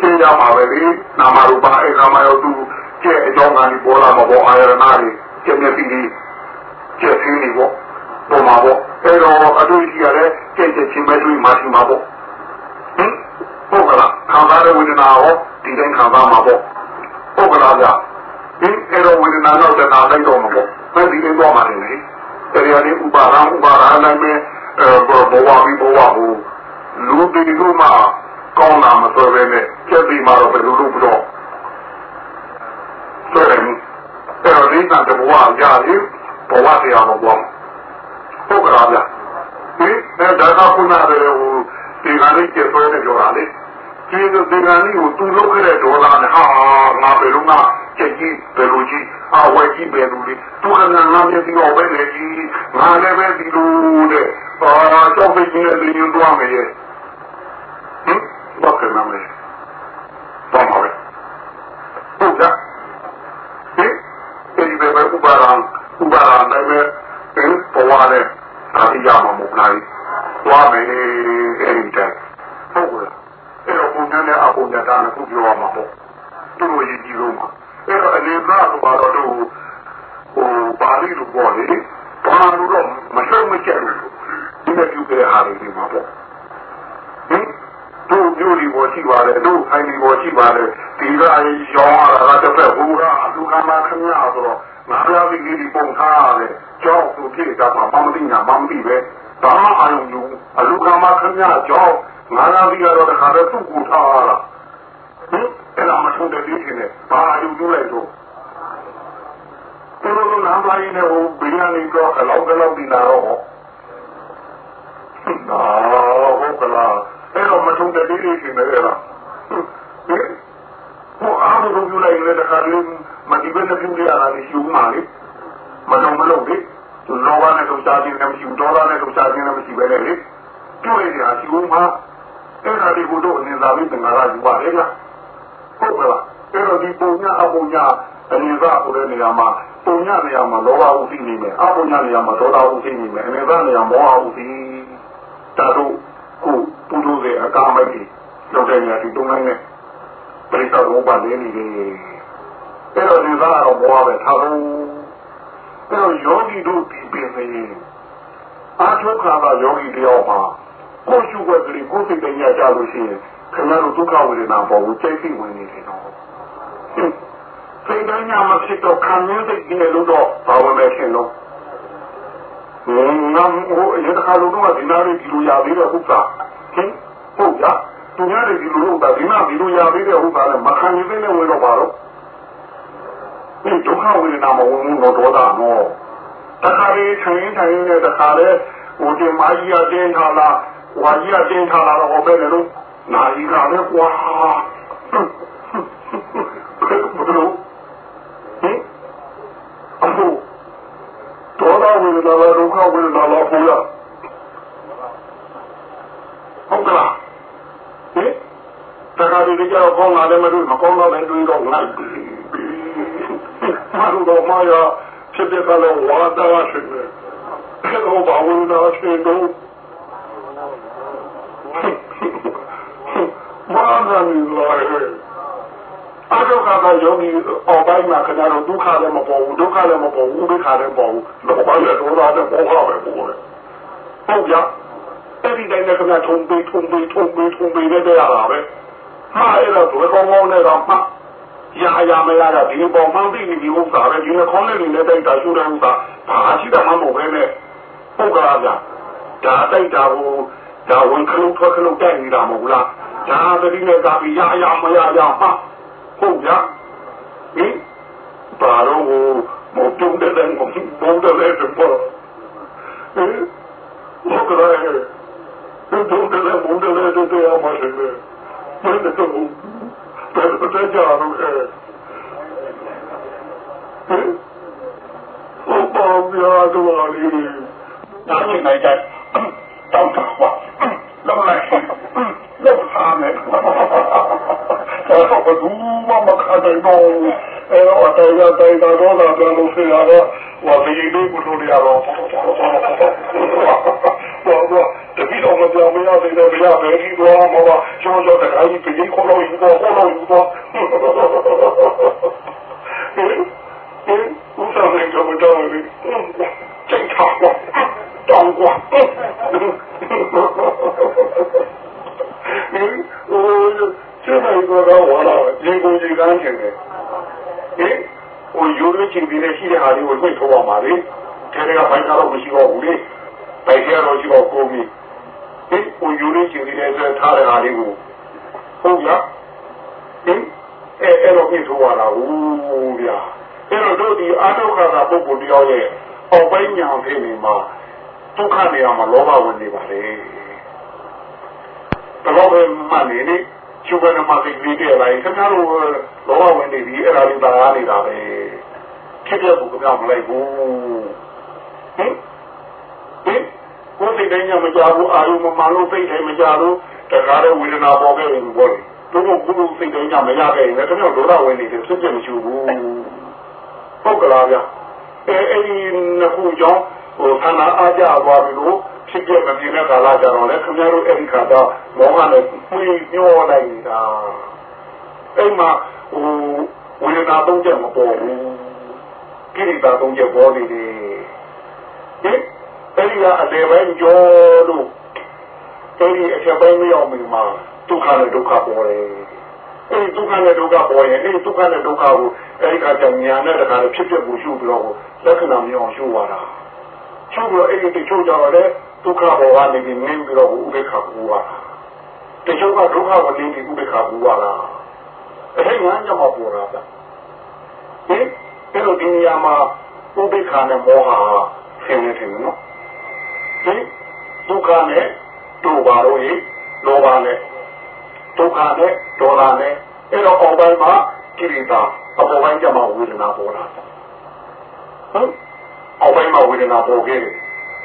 ရှင်းရမှာပဲလေနာမရူပအဲ့နာမယောသူကျက်အကြောင်းကနေပေါ်လာမှာပေါ့အာရဏတွေကျက်မျက်စိကြီးကျက်သင်းတွေပေါ့ပေါ်မှာပေါ့အဲ့တော့အတူကြီးရတယ်ကျက်ကျက်ချင်းမဲ့တွေ့မှရှိမှာပေါ့ဟင်ဟုတ်ကလားခံစားတဲ့ဝိညာဉ်ဟောဒီတိုင်းခံစားမှာပေါ့ဟုတ်ကလားဗျ ဒီအဲ့တော့ဝိညာဉ်တော့တဏှာလိုက်တော့မှာပေါ့ဘယ်ဒီတိုင်းတော့မှာနေလေတရားလေးဥပါဒံဥပါဒံနိုင်မဲ့ဘောဘဝပြီးဘဝဟိုလူတွေလူမှာကောင်းတာမဆိုပဲနဲ့ကျက်ပြီးမှတော့ဘယ်လိုလုပ်ပြီးတော့ဆိုရင်အဲ့တော့ဒီကတဘဝရရင်ဘဝတရားမပေါ်ဟုတ်ကလားဗျဒီအဲ့ဒါကခုနကဟိုဒီကနေ့ကျဆွဲနေကြတာလေကျေးဇူးဒီကနေ့ကိုသူလုပ်ခဲ့တဲ့ဒေါ်လာနဲ့ဟာငါဘယ်လိုမှ ကြည့်ကြည့်ဘယ်လိုကြည့်အဝယ်ကြည့်ဘယ်လိုလဲသူကငါငါမျက်စိရောပဲလေကြီးငါလည်းပဲဒီလိုတဲ့အာကြောက်ပြီးနေတယ်ညွှန်သွားမယ်ရဲ့ဟင်ဘာကနမယ်ဘာမလဲဟုတ်ကဲ့ဟင်ဒီဘယ်မှာဥပါရံဥပါရံနဲ့ဘယ်ပေါ်လာတဲ့ဒါပြရမှာမဟုတ်လားသွားမယ်အဲ့ဒီတိုင်းဟုတ်ကဲ့အဲ့တော့ဘုရားနဲ့အဘုရားတာနဲ့ခုပြောရမှာပေါ့သူတို့ရည်ကြည်လို့မှာ အဲ့တော့အနေသားဆိုတော့တို့ဟိုပါဠိလိုပေါ့လေဘာလို့တော့မဆုံးမချက်ဘူးဒီမဲ့ပြုခဲ့ဟာတွေမှာပေါ့ဟင်တို့မျိုးဒီပေါ်ရှိပါတယ်တို့အိုင်ဒီပေါ်ရှိပါတယ်ဒီကအဲရောင်းရတာတစ်ဖက်ဟိုကလူကမှခမရဆိုတော့ငါလာပြီးဒီပုံထားရတယ်ကြောက်သူပြည့်တာမှမမသိညာမမသိပဲဘာမှအာရုံယူအလူကမှခမရကြောက်ငါလာပြီးတော့တခါတော့သူ့ကိုထားရတာဟင်အဲ့ ဒါမဆုံးတဲ့ဒီချင်းနဲ့ဘာအာရုံယူလိုက်တော့သူတို့နားပါရင်လည်းဟိုဘီယာနေတော့အလောက်ကတော့ဒီလာတော့ဟောဟုတ်ကလားအဲ့တော့မထုံတဲ့လေးလေးရှင်နေရလားဟင်ဟိုအားလုံးပြုလိုက်လေတခါလေးမဒီဘက်နဲ့ပြုရတာလေရှုမှလေမထုံမလို့လေလောကနဲ့လုံစားခြင်းနဲ့မရှိဘူးဒေါသနဲ့လုံစားခြင်းနဲ့မရှိပဲလေပြုရတာရှုမှအဲ့ဒါဒီကိုတော့အနေသာပြီးတင်လာတာယူပါလေလား ဟုတ်ကလားအဲ့တော့ဒီပုံညာအပုံညာအနေသာဆိုတဲ့နေရာမှာပုံညာနေရာမှာလောဘဥသိနေမယ်အပုံညာနေရာမှာဒေါသဥသိနေမယ်အနေသာနေရာမောဟဥသိဒါတို့ကိုပူလို့တဲ့အကားမိုက်ကြီးလောက်တဲ့နေရာဒီတုံးနိုင်နဲ့ပရိသတ်ဘောပါနေနေတယ်အဲ့တော့ဒီသားတော့မောဟပဲထားလို့အဲ့တော့ယောဂီတို့ဒီပင်နေအာထုခါကယောဂီတယောက်မှာကိုရှုွက်ကလေးကိုစိတ်တရားကြလို့ရှိရင် ခင်ဗျားတို့ဒုက္ခဝေဒနာပေါ်ကိုစိတ်သိဝင်နေတယ်နော်စိတ်တိုင်းညာမဖြစ်တော့ခံရတဲ့ဒီလိုတော့ဘာဝင်မဲ့ခင်လို့ငါဟိုရတဲ့ခါလို့တော့ဒီနာရီဒီလိုရသေးတယ်ဟုတ်လားဟင်ဟုတ်ရသူများတွေဒီလိုလုပ်တာဒီနာဒီလိုရသေးတယ်ဟုတ်လားမခံရသေးတဲ့ဝင်တော့ပါတော့ဒီဒုက္ခဝေဒနာမဝင်ဘူးတော့ဒေါသနော်တခါလေးထိုင်ထိုင်နဲ့တခါလေးဟိုဒီမာကြီးအတင်းထားလားဝါကြီးအတင်းထားလားတော့ဘယ်လို နာရီကလည်းကွာဘယ်လိုဟင်အခုဒေါသဝေဒနာလားဒုက္ခဝေဒနာလားပေါ်ရဟုတ်ကလားဟင်တခါတည်းကြောက်ကောင်းလာတယ်မလို့မကောင်းတော့လည်းတွေးတော့လိုက်ပြီမလို့တော့မရဖြစ်တဲ့ကလည်းဝါတာရှိနေအဲ့တော့ဘာဝေဒနာရှိတော့မာနနီလာဟဲ့ အဒုက္ခကယောဂီအော်ပိုင်းမှာခဏတော့ဒုက္ခလည်းမပေါ်ဘူးဒုက္ခလည်းမပေါ်ဘူးဒုက္ခလည်းပေါ်ဘူးတော့ဘာလဲတော့တော့ပေါ်ပါပဲပေါ်တယ်ဟုတ်ကြအဲ့ဒီတိုင်းလည်းခဏထုံပေးထုံပေးထုံပေးထုံပေးနေကြရတာပဲဟာအဲ့တော့ဘယ်ကောင်းကောင်းနဲ့တော့မှရာရာမရတာဒီပေါ်မှန်းသိနေပြီဥစ္စာပဲဒီနဲ့ခေါင်းလေးနဲ့တိုက်တာရှူတဲ့ဥစ္စာဘာရှိတာမှမဟုတ်ပဲနဲ့ဟုတ်ကလားဗျာဒါတိုက်တာကိုဒါဝင်ခလုံးထွက်ခလုံးတိုက်နေတာမဟုတ်လားဒါတတိနဲ့သာပြီးရရမရရမှ ဟုတ်ကြဟင်ဘာလို့မတုံးတဲ့ငုံဘုံတဲ့လေပေါ်ဟင်ဟုတ်ကဲ့တုံးတဲ့ဘုံတဲ့လေတဲ့အောင်မရှိဘူးဘယ်တော့ဘယ်တော့ကြာတော့ဟဲ့ဟင်ဟုတ်ပါဗျာတော့လေဒါချင်းနိုင်ကြတောက်တော့ လောက်လိုက်လောက်စားမယ်တော့ဘယ်သူမှမခတ်နိုင်တော့အဲတော့တော်ရတိုင်တော်တော့လာပြန်လို့ဆရာတော့ဝါဒီလေးကိုတို့ရတော့တော့တော့တပည့်တော်မပြောင်းမရသေးတယ်ဗျာဘယ်ကြီးတော့မပါကျောင်းကျောင်းတခါကြီးပြည်ခေါ်လို့ယူတော့ခေါ်လို့ယူတော့ဟင်ဟင်ဦးဆောင်နေကြမတော်ဘူးချိန်ထားတော့ တောင်းကွာဟင်ဟိုကျမကြီးကတော့ဝါလာရေကိုကြီးကန်းချင်တယ်ဟင်ဟိုယူရချင်းပြီးတဲ့ရှိတဲ့ဟာလေးကိုပြိတ်ထုတ်အောင်ပါလေထဲကဘိုင်းကတော့မရှိတော့ဘူးလေဘိုင်းကတော့ရှိတော့ကိုမီဟင်ဟိုယူရချင်းပြီးတဲ့ဆက်ထားတဲ့ဟာလေးကိုဟုတ်ရဟင်အဲအဲ့တော့ပြိတ်ထုတ်ရတာဟုတ်ဗျာအဲ့တော့တို့ဒီအာဒုက္ခကပုဂ္ဂိုလ်တယောက်ရဲ့အောက်ပိုင်းညာဖြစ်နေမှာ ဒုက္ခနေရာမှာလောဘဝင်နေပါလေတော့ပဲမှန်နေနေကျုပ်ကနမသိပြီးတဲ့လိုက်ခင်ဗျားတို့လောဘဝင်နေပြီအဲ့ဒါလေးပါရနေတာပဲဖြစ်တဲ့ဘုကပြောင်းမလိုက်ဘူးဟင်ဟင်ကိုယ်စိတ်တိုင်းညမကြဘူးအာရုံမမှန်လို့စိတ်တိုင်းမကြဘူးတခါတော့ဝေဒနာပေါ်ခဲ့ပြီဘောလေသူတို့ကုလို့စိတ်တိုင်းညမရခဲ့ရင်လည်းခင်ဗျားဒေါသဝင်နေတယ်ဖြစ်ဖြစ်မရှိဘူးဟုတ်ကလားဗျအဲအဲ့ဒီနှစ်ခုကြောင့် ဟိုခန္ဓာအားကြသွားပြီလို့ဖြစ်ပြမမြင်တဲ့ကာလကြတော့လေခင်ဗျားတို့အဲ့ဒီခါတော့မောဟနဲ့မှုညှောလိုက်နေတာအဲ့မှာဟိုဝိညာဉ်သုံးချက်မပေါ်ဘူးကိရိတာသုံးချက်ပေါ်နေတယ်ဟင်အဲ့ဒီကအလေပိုင်းကြောလို့အဲ့ဒီအချက်ပိုင်းမရောက်မီမှာဒုက္ခနဲ့ဒုက္ခပေါ်တယ်အဲ့ဒီဒုက္ခနဲ့ဒုက္ခပေါ်ရင်အဲ့ဒီဒုက္ခနဲ့ဒုက္ခကိုအဲ့ဒီကကြောင့်ညာနဲ့တခါတော့ဖြစ်ဖြစ်ကိုရှုပြီးတော့လက္ခဏာမျိုးအောင်ရှုရတာ ရှုပြီးတော့အဲ့ဒီတချို့ကြတော့လေဒုက္ခဘောကနေပြီးမင်းပြီးတော့ဥပေက္ခပူရတာတချို့ကဒုက္ခကိုနေပြီးဥပေက္ခပူရတာအဲ့ဒီညာညမပူတာဗျဟင်အဲ့လိုဒီနေရာမှာဥပေက္ခနဲ့မောဟဆင်းနေတယ်နော်ဟင်ဒုက္ခနဲ့ဒုပါတော့ရေလောဘနဲ့ဒုက္ခနဲ့ဒေါသနဲ့အဲ့တော့အောက်ပိုင်းမှာကိရိတာအပေါ်ပိုင်းကျမှဝေဒနာပေါ်လာတယ်ဟုတ် အောက်ပိုင်းမှာဝေဒနာပေါ်ခဲ့တယ်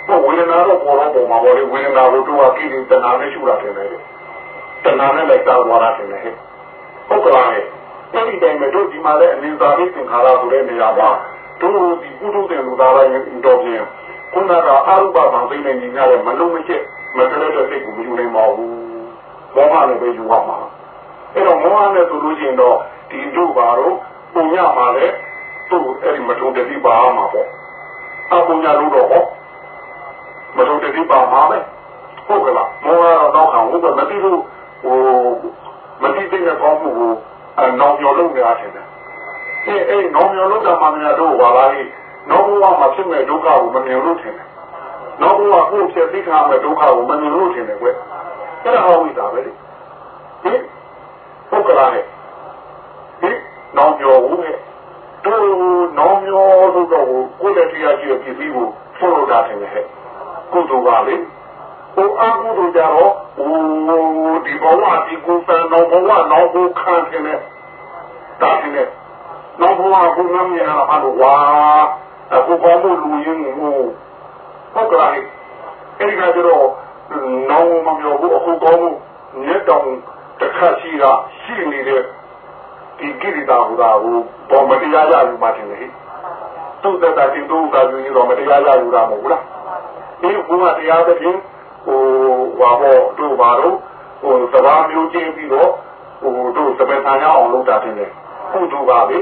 ဟိုဝေဒနာတော့ပေါ်တော့ပေါ်မှာပေါ်လေဝေဒနာကိုတော့ကိရိတနာနဲ့ရှုတာတယ်လေတဏှာနဲ့လိုက်တာဝါတာတယ်လေဟုတ်ကလားဟင်အဲ့ဒီတိုင်းမှာတို့ဒီမှာလည်းအနိစ္စရိသင်္ခါရဆိုတဲ့နေရာမှာတို့ဒီပုထုဇဉ်လူသားတိုင်းတော့ပြင်ခုနကအရုပဗံသိနေညီများတဲ့မလုံးမချက်မကလေးတဲ့စိတ်ကိုမယူနိုင်ပါဘူးမောဟနဲ့ပဲယူရမှာအဲ့တော့မောဟနဲ့ဆိုလို့ရှိရင်တော့ဒီတို့ပါတော့ပုံရမှာလေသူ့အဲ့ဒီမထုံတတိပါမှာပေါ့ အပုံရလို့တော့ဟောမထုံတတိပါမှာပဲဟုတ်ကလားမောဟတော့တော့ခံဟုတ်ကဲ့မတိလို့ဟိုမတိတဲ့ကောင်းမှုကိုအနောင်ကျော်လုပ်နေရတယ်အဲအဲနောင်ကျော်လုပ်တာမှများတော့ပါလားနောက်ဘဝမှာဖြစ်မဲ့ဒုက္ခကိုမမြင်လို့ထင်တယ်နောက်ဘဝကိုဖြစ်သိခါမဲ့ဒုက္ခကိုမမြင်လို့ထင်တယ်ကွအဲ့ဒါဟောဝိတာပဲလေဟင်ဟုတ်ကလားဟဲ့ဟင်နောင်ကျော်ဦးရဲ့ တို့နောင်ကျော်လို့တော့ကိုယ်လက်တရားရှိတဲ့ပြည်ပြီးကိုဖွင့်လို့တာထင်တယ်ဟဲ့ကုသိုလ်ပါလေဟိုအကုသိုလ်ကြတော့ဟိုဒီဘဝဒီကိုယ်ဆန်တော့ဘဝနောက်ကိုခံနေတယ်ဒါထင်တယ်နောက်ဘဝကိုငမ်းမြင်လာတော့ဝါအခုကောင်းမှုလူရင်းကိုဟုတ်ကဲ့အဲ့ဒီကကျတော့နောင်မပြောဘူးအခုကောင်းမှုမြတ်တောင်တစ်ခါရှိတာရှိနေတဲ့ ဒီကိရိတာဟူတာကိုပေါ်မတရားရယူမှတင်လေသူ့သက်တာတင်သူ့ကယူရင်တော့မတရားရယူတာမဟုတ်လားဒီဘုရားတရားတဲ့ပြင်ဟိုဟာဘောတို့ဘာတို့ဟိုသဘာမျိုးချင်းပြီးတော့ဟိုတို့စပယ်ဆန်ရအောင်လုပ်တာတင်လေဟုတ်သူပါပဲ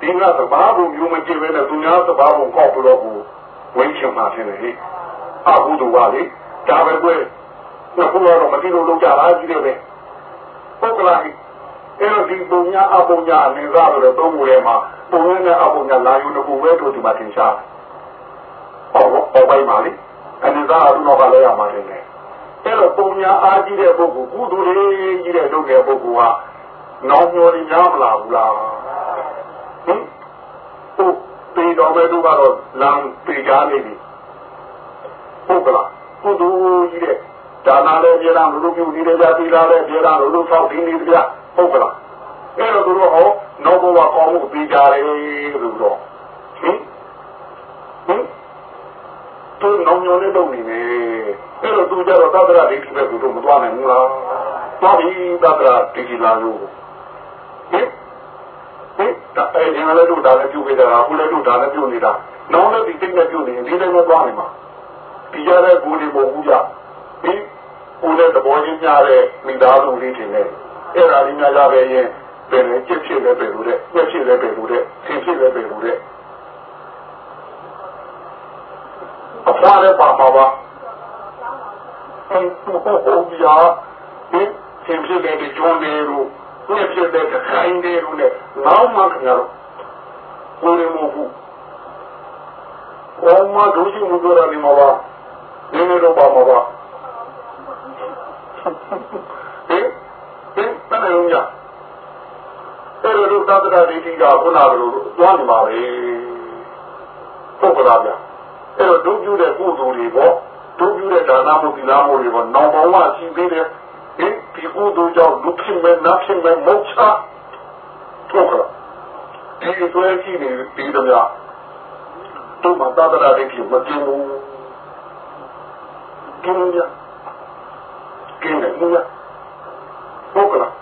ဒီကသဘာဝမျိုးမကြည့်ပဲနဲ့သူများသဘာဝကောက်ပြီးတော့ကိုဝိချင်မှတင်လေဟိအဘုဒ္ဓပါလေဒါပဲကွယ်ဘုရားတော့မသိလို့လုပ်ကြတာကြီးတယ်ပဲပုဂ္ဂလာကြီး အဲ့တော့ဒီပုံညာအပုံညာအနေစားလို့သုံးမှုထဲမှာပုံရင်းနဲ့အပုံညာလာယူတကူပဲတို့ဒီမှာသင်ရှားဟောဟောပိုင်ပါလေအနေစားအတော့ကလည်းရမှာတယ်လေအဲ့တော့ပုံညာအားကြီးတဲ့ပုဂ္ဂိုလ်ကုသိုလ်လေးကြီးတဲ့ဒုက္ခပုဂ္ဂိုလ်ကနောင်မျော်များမလားဘူးလားဟင်ဟုတ်ပေတော်ပဲတို့ကတော့လမ်းပေကြနေပြီဟုတ်ကလားကုသိုလ်ကြီးတဲ့ဒါနာလည်းပြေတာလူလူပြုနေကြပြီလားလည်းပြေတာလူလူဆောက်ပြီးနေကြ ဟုတ်ကလားအဲ့တော့သူတို့ဟောနောဘဝကောင်းမှုပြီးကြတယ်လို့တော့ဟင်ဟင်သူနောင်ညောလေးတော့နေတယ်အဲ့တော့သူကြတော့သတ္တရဒိဋ္ဌိပဲသူတို့မသွားနိုင်ဘူးလားသွားပြီသတ္တရဒိဋ္ဌိလာလို့ဟင်ဟင်ဒါအဲ့ဒီလည်းတို့ဒါလည်းပြုခဲ့ကြတာခုလည်းတို့ဒါလည်းပြုနေတာနောင်လည်းဒီတိတ်နဲ့ပြုနေရင်ဒီလည်းမသွားနိုင်ပါဒီကြတဲ့ကိုယ်တွေမဟုတ်ဘူးကြဒီကိုယ်နဲ့သဘောချင်းများတဲ့မိသားစုလေးတွေနဲ့ အဲ့ဒါလေးများကြပဲရင်ဘယ်နဲ့ကြစ်ဖြစ်လဲပဲလို့တဲ့ပြက်ဖြစ်လဲပဲလို့တဲ့ဆင်ဖြစ်လဲပဲလို့တဲ့အဖွားလည်းပါပါပါဟန်ဟုတ်ဟုတ်ပြာဒီဆင်ဖြစ်တဲ့ကျွန်းတွေလို့ပြက်ဖြစ်တဲ့ခိုင်းတွေလို့နဲ့နောက်မှခင်ဗျားတို့ကိုယ်ရမို့ဘူးဘောမဒုရှိမှုတို့ရနေမှာပါနည်းနည်းတော့ပါမှာပါဟင် ဟင်တန်ရုံရအဲ့လိုသတ္တရာဒိဋ္ဌိကခုနကလိုသွားနေပါပဲပုဂ္ဂလာဗျအဲ့တော့ဒုပြုတဲ့ကုသိုလ်တွေပေါ့ဒုပြုတဲ့ဒါနမှုသီလမှုတွေပေါ့နောင်ဘဝရှိသေးတယ်ဟင်ဒီကုသိုလ်ကြောင့်ဒုဖြစ်မဲ့နတ်ဖြစ်မဲ့မောချပုဂ္ဂလာဒီအတွဲရှိနေပြီးတော့တို့မှာသတ္တရာဒိဋ္ဌိမကျင်းဘူးကျင်းရကျင်းတယ်ဘူးဟုတ်ကလား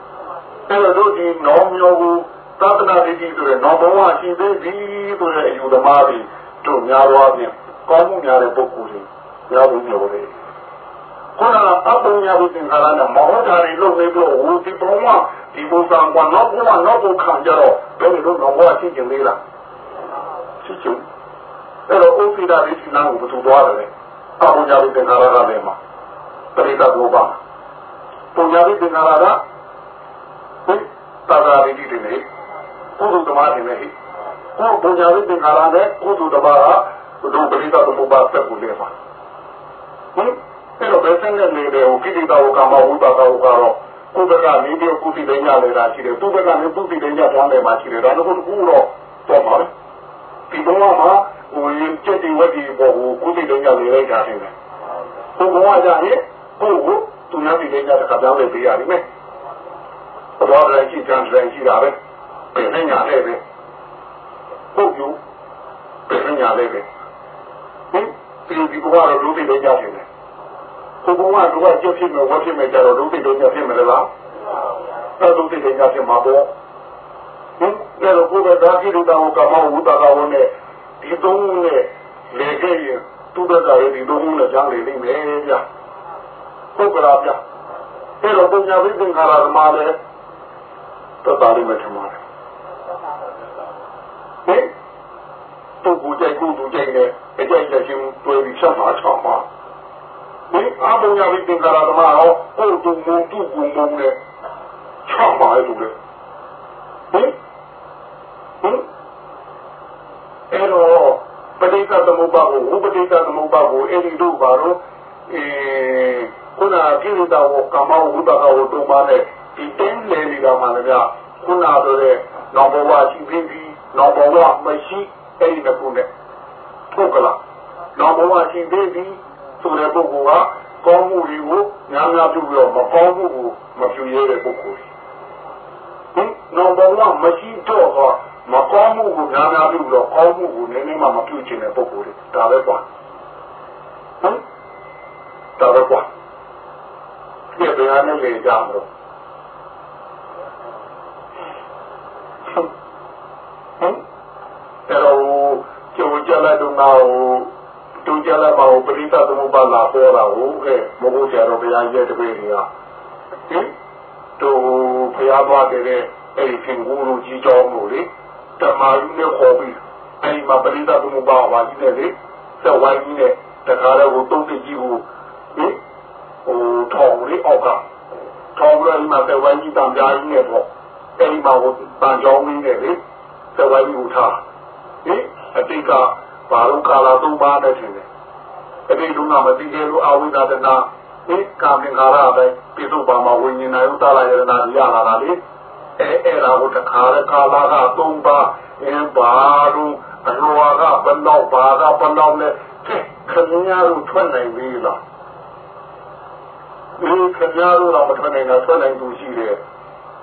အဲ့တော့ဒီနောင်မျိုးကိုသာသနာ့ဒီဆိုတဲ့နောင်ဘဝရှိသေးပြီဆိုတဲ့အယူသမားတွေတို့များသွားပြန်ကောင်းမှုများတဲ့ပုဂ္ဂိုလ်တွေများဘူးမျိုးတွေခုနကအပုံညာဘုရင်ခါရနဲ့မဟုတ်တာတွေလုပ်နေပြီးဝူဒီဘဝဒီဘုံကံကနောက်ဘဝနောက်ဘုခံကြတော့ဘယ်လိုနောင်ဘဝရှိကျင်လေးလားရှိကျင်အဲ့တော့ဥပိ္ပဒါရိစီနာကိုဘယ်သူသွားတယ်အပုံညာဘုရင်ခါရကလည်းမှာပရိသတ်ဘုရားပုံညာဘုရင်ခါရက သာသာရိတိတွေနဲ့ကုသိုလ်သမားတွေနဲ့ကိုဘုရားရိသင်္ခါရနဲ့ကုသိုလ်သမားကဒုပရိသသမုပ္ပါသက်ကိုလဲပါဟင်အဲ့တော့ဘယ်ဆင်းနဲ့နေတယ်ဟိုကိဋ္တာဝကမဝိပါဒဝကတော့ကိုယ်ကနေပြီးကုသိတဲ့ညနေတာရှိတယ်သူ့ဘက်ကနေကုသိတဲ့ညသွားတယ်မှာရှိတယ်ဒါတော့ကိုကူတော့တော့ပါလေဒီဘဝမှာဟိုရင်ကျက်တီဝက်ဒီပေါ်ဟိုကုသိတဲ့ညနေလိုက်တာတယ်ဟိုဘဝကြရင်ကိုယ်ကိုသူများဒီတဲ့ညတစ်ခါပြောင်းလဲပေးရတယ်မယ် ဘောလည်းရှိကြံလည်းရှိတာပဲပြင်ညာလည်းပဲပုတ်ယူပြင်ညာလည်းပဲဟင်ဒီဒီဘဝတော့လူတွေလည်းကြားနေတယ်ကိုဘဝကကြွဖြစ်မယ်ဝတ်ဖြစ်မယ်ကြတော့လူတွေတော့ညဖြစ်မယ်လားအဲ့လူတွေလည်းညဖြစ်မှာပေါ့ဟအဲ့တော့ကိုယ်ကဓာတိလူတော်ကမောဝုတကဝနဲ့ဒီသုံးနဲ့လေခဲ့ရင်သူ့ဘက်ကလည်းဒီသုံးနဲ့ကြားလေလိမ့်မယ်ဗျာဟုတ်ကလားဗျာအဲ့တော့ပုံညာဝိသင်္ခါရဓမ္မလည်း တော်တော်လေးမထင်ပါဘူးဟင်ပုဂ္ဂိုလ်ကြိုက်ကိုယ်သူကြိုက်နဲ့အကြိုက်လက်ချင်းတွေ့ပြီးဆက်မှာချောင်းမှာဒီအပုံညာဝိသင်္ခါရဓမ္မဟောကိုယ်သူမုံသူကူမုံနဲ့ချောင်းမှာလို့လေဟင်ဟင်အဲ့တော့ပဋိစ္စသမုပ္ပါကိုဝိပဋိစ္စသမုပ္ပါကိုအဲ့ဒီတို့ပါတော့အဲခုနကိရိတာဝကာမဝုဒ္ဒကဝတုမနဲ့ ဒီတင်းလေနေတာမှလည်းဗျခုနဆိုတဲ့နောက်ဘဝရှိပြီးပြီးနောက်ဘဝမရှိအဲ့ဒီကုနဲ့ထုတ်ကလားနောက်ဘဝရှိပြီးပြီးဆိုတဲ့ပုဂ္ဂိုလ်ကကောင်းမှုတွေကိုများများပြုပြီးတော့မကောင်းမှုကိုမပြုရတဲ့ပုဂ္ဂိုလ်ဟင်နောက်ဘဝမရှိတော့ဟောမကောင်းမှုကိုများများပြုလို့ကောင်းမှုကိုနည်းနည်းမှမပြုချင်တဲ့ပုဂ္ဂိုလ်တွေဒါပဲကွာဟမ်ဒါပဲကွာဒီဘယ်အနေနဲ့ကြမလို့ ဟမ်အဲ့တော့ကျုံကြလိုက်တော့ငါ့ကိုတူကြလိုက်ပါဦးပရိသတ်သမုပ္ပါလာပေါ်တာဟုတ်ကဲ့မဟုတ်ဆရာတော်ဘုရားရဲ့တပည့်တွေကဟင်တို့ဘုရားသွားတဲ့အဲ့ဒီခင်ကူလူကြီးကြောင်းလို့လေတမာလူနဲ့ခေါ်ပြီးအဲဒီမှာပရိသတ်သမုပ္ပါဝါကြီးနဲ့လေဆက်ဝိုင်းကြီးနဲ့တခါတော့ဟိုတုံးတိကြီးကိုဟင်ဟိုထောင်လေးအောက်ကထောင်လို့ဒီမှာဆက်ဝိုင်းကြီးတံပြားကြီးနဲ့တော့ အဲဒီမှာဟိုတန်ကြောင်းကြီးနဲ့လေဆက်ဝိုင်းကြီးကိုထားဟင်အတိတ်ကဘာလို့ကာလာသုံးပါးနဲ့ထင်တယ်အတိတ်ကမသိသေးလို့အဝိဒဒနာဟင်ကာမင်္ဂါရပဲပြစ္ဆုတ်ပါမှာဝိညာဉ်နာယုတလာယရနာရလာတာလေအဲအဲ့ဒါကိုတခါလေကာလာကသုံးပါအင်းပါလို့အလွာကဘလောက်ပါကဘလောက်နဲ့ခင်ဗျားတို့ထွက်နိုင်ပြီလားဒီခင်ဗျားတို့တော့မထွက်နိုင်တာထွက်နိုင်သူရှိတယ်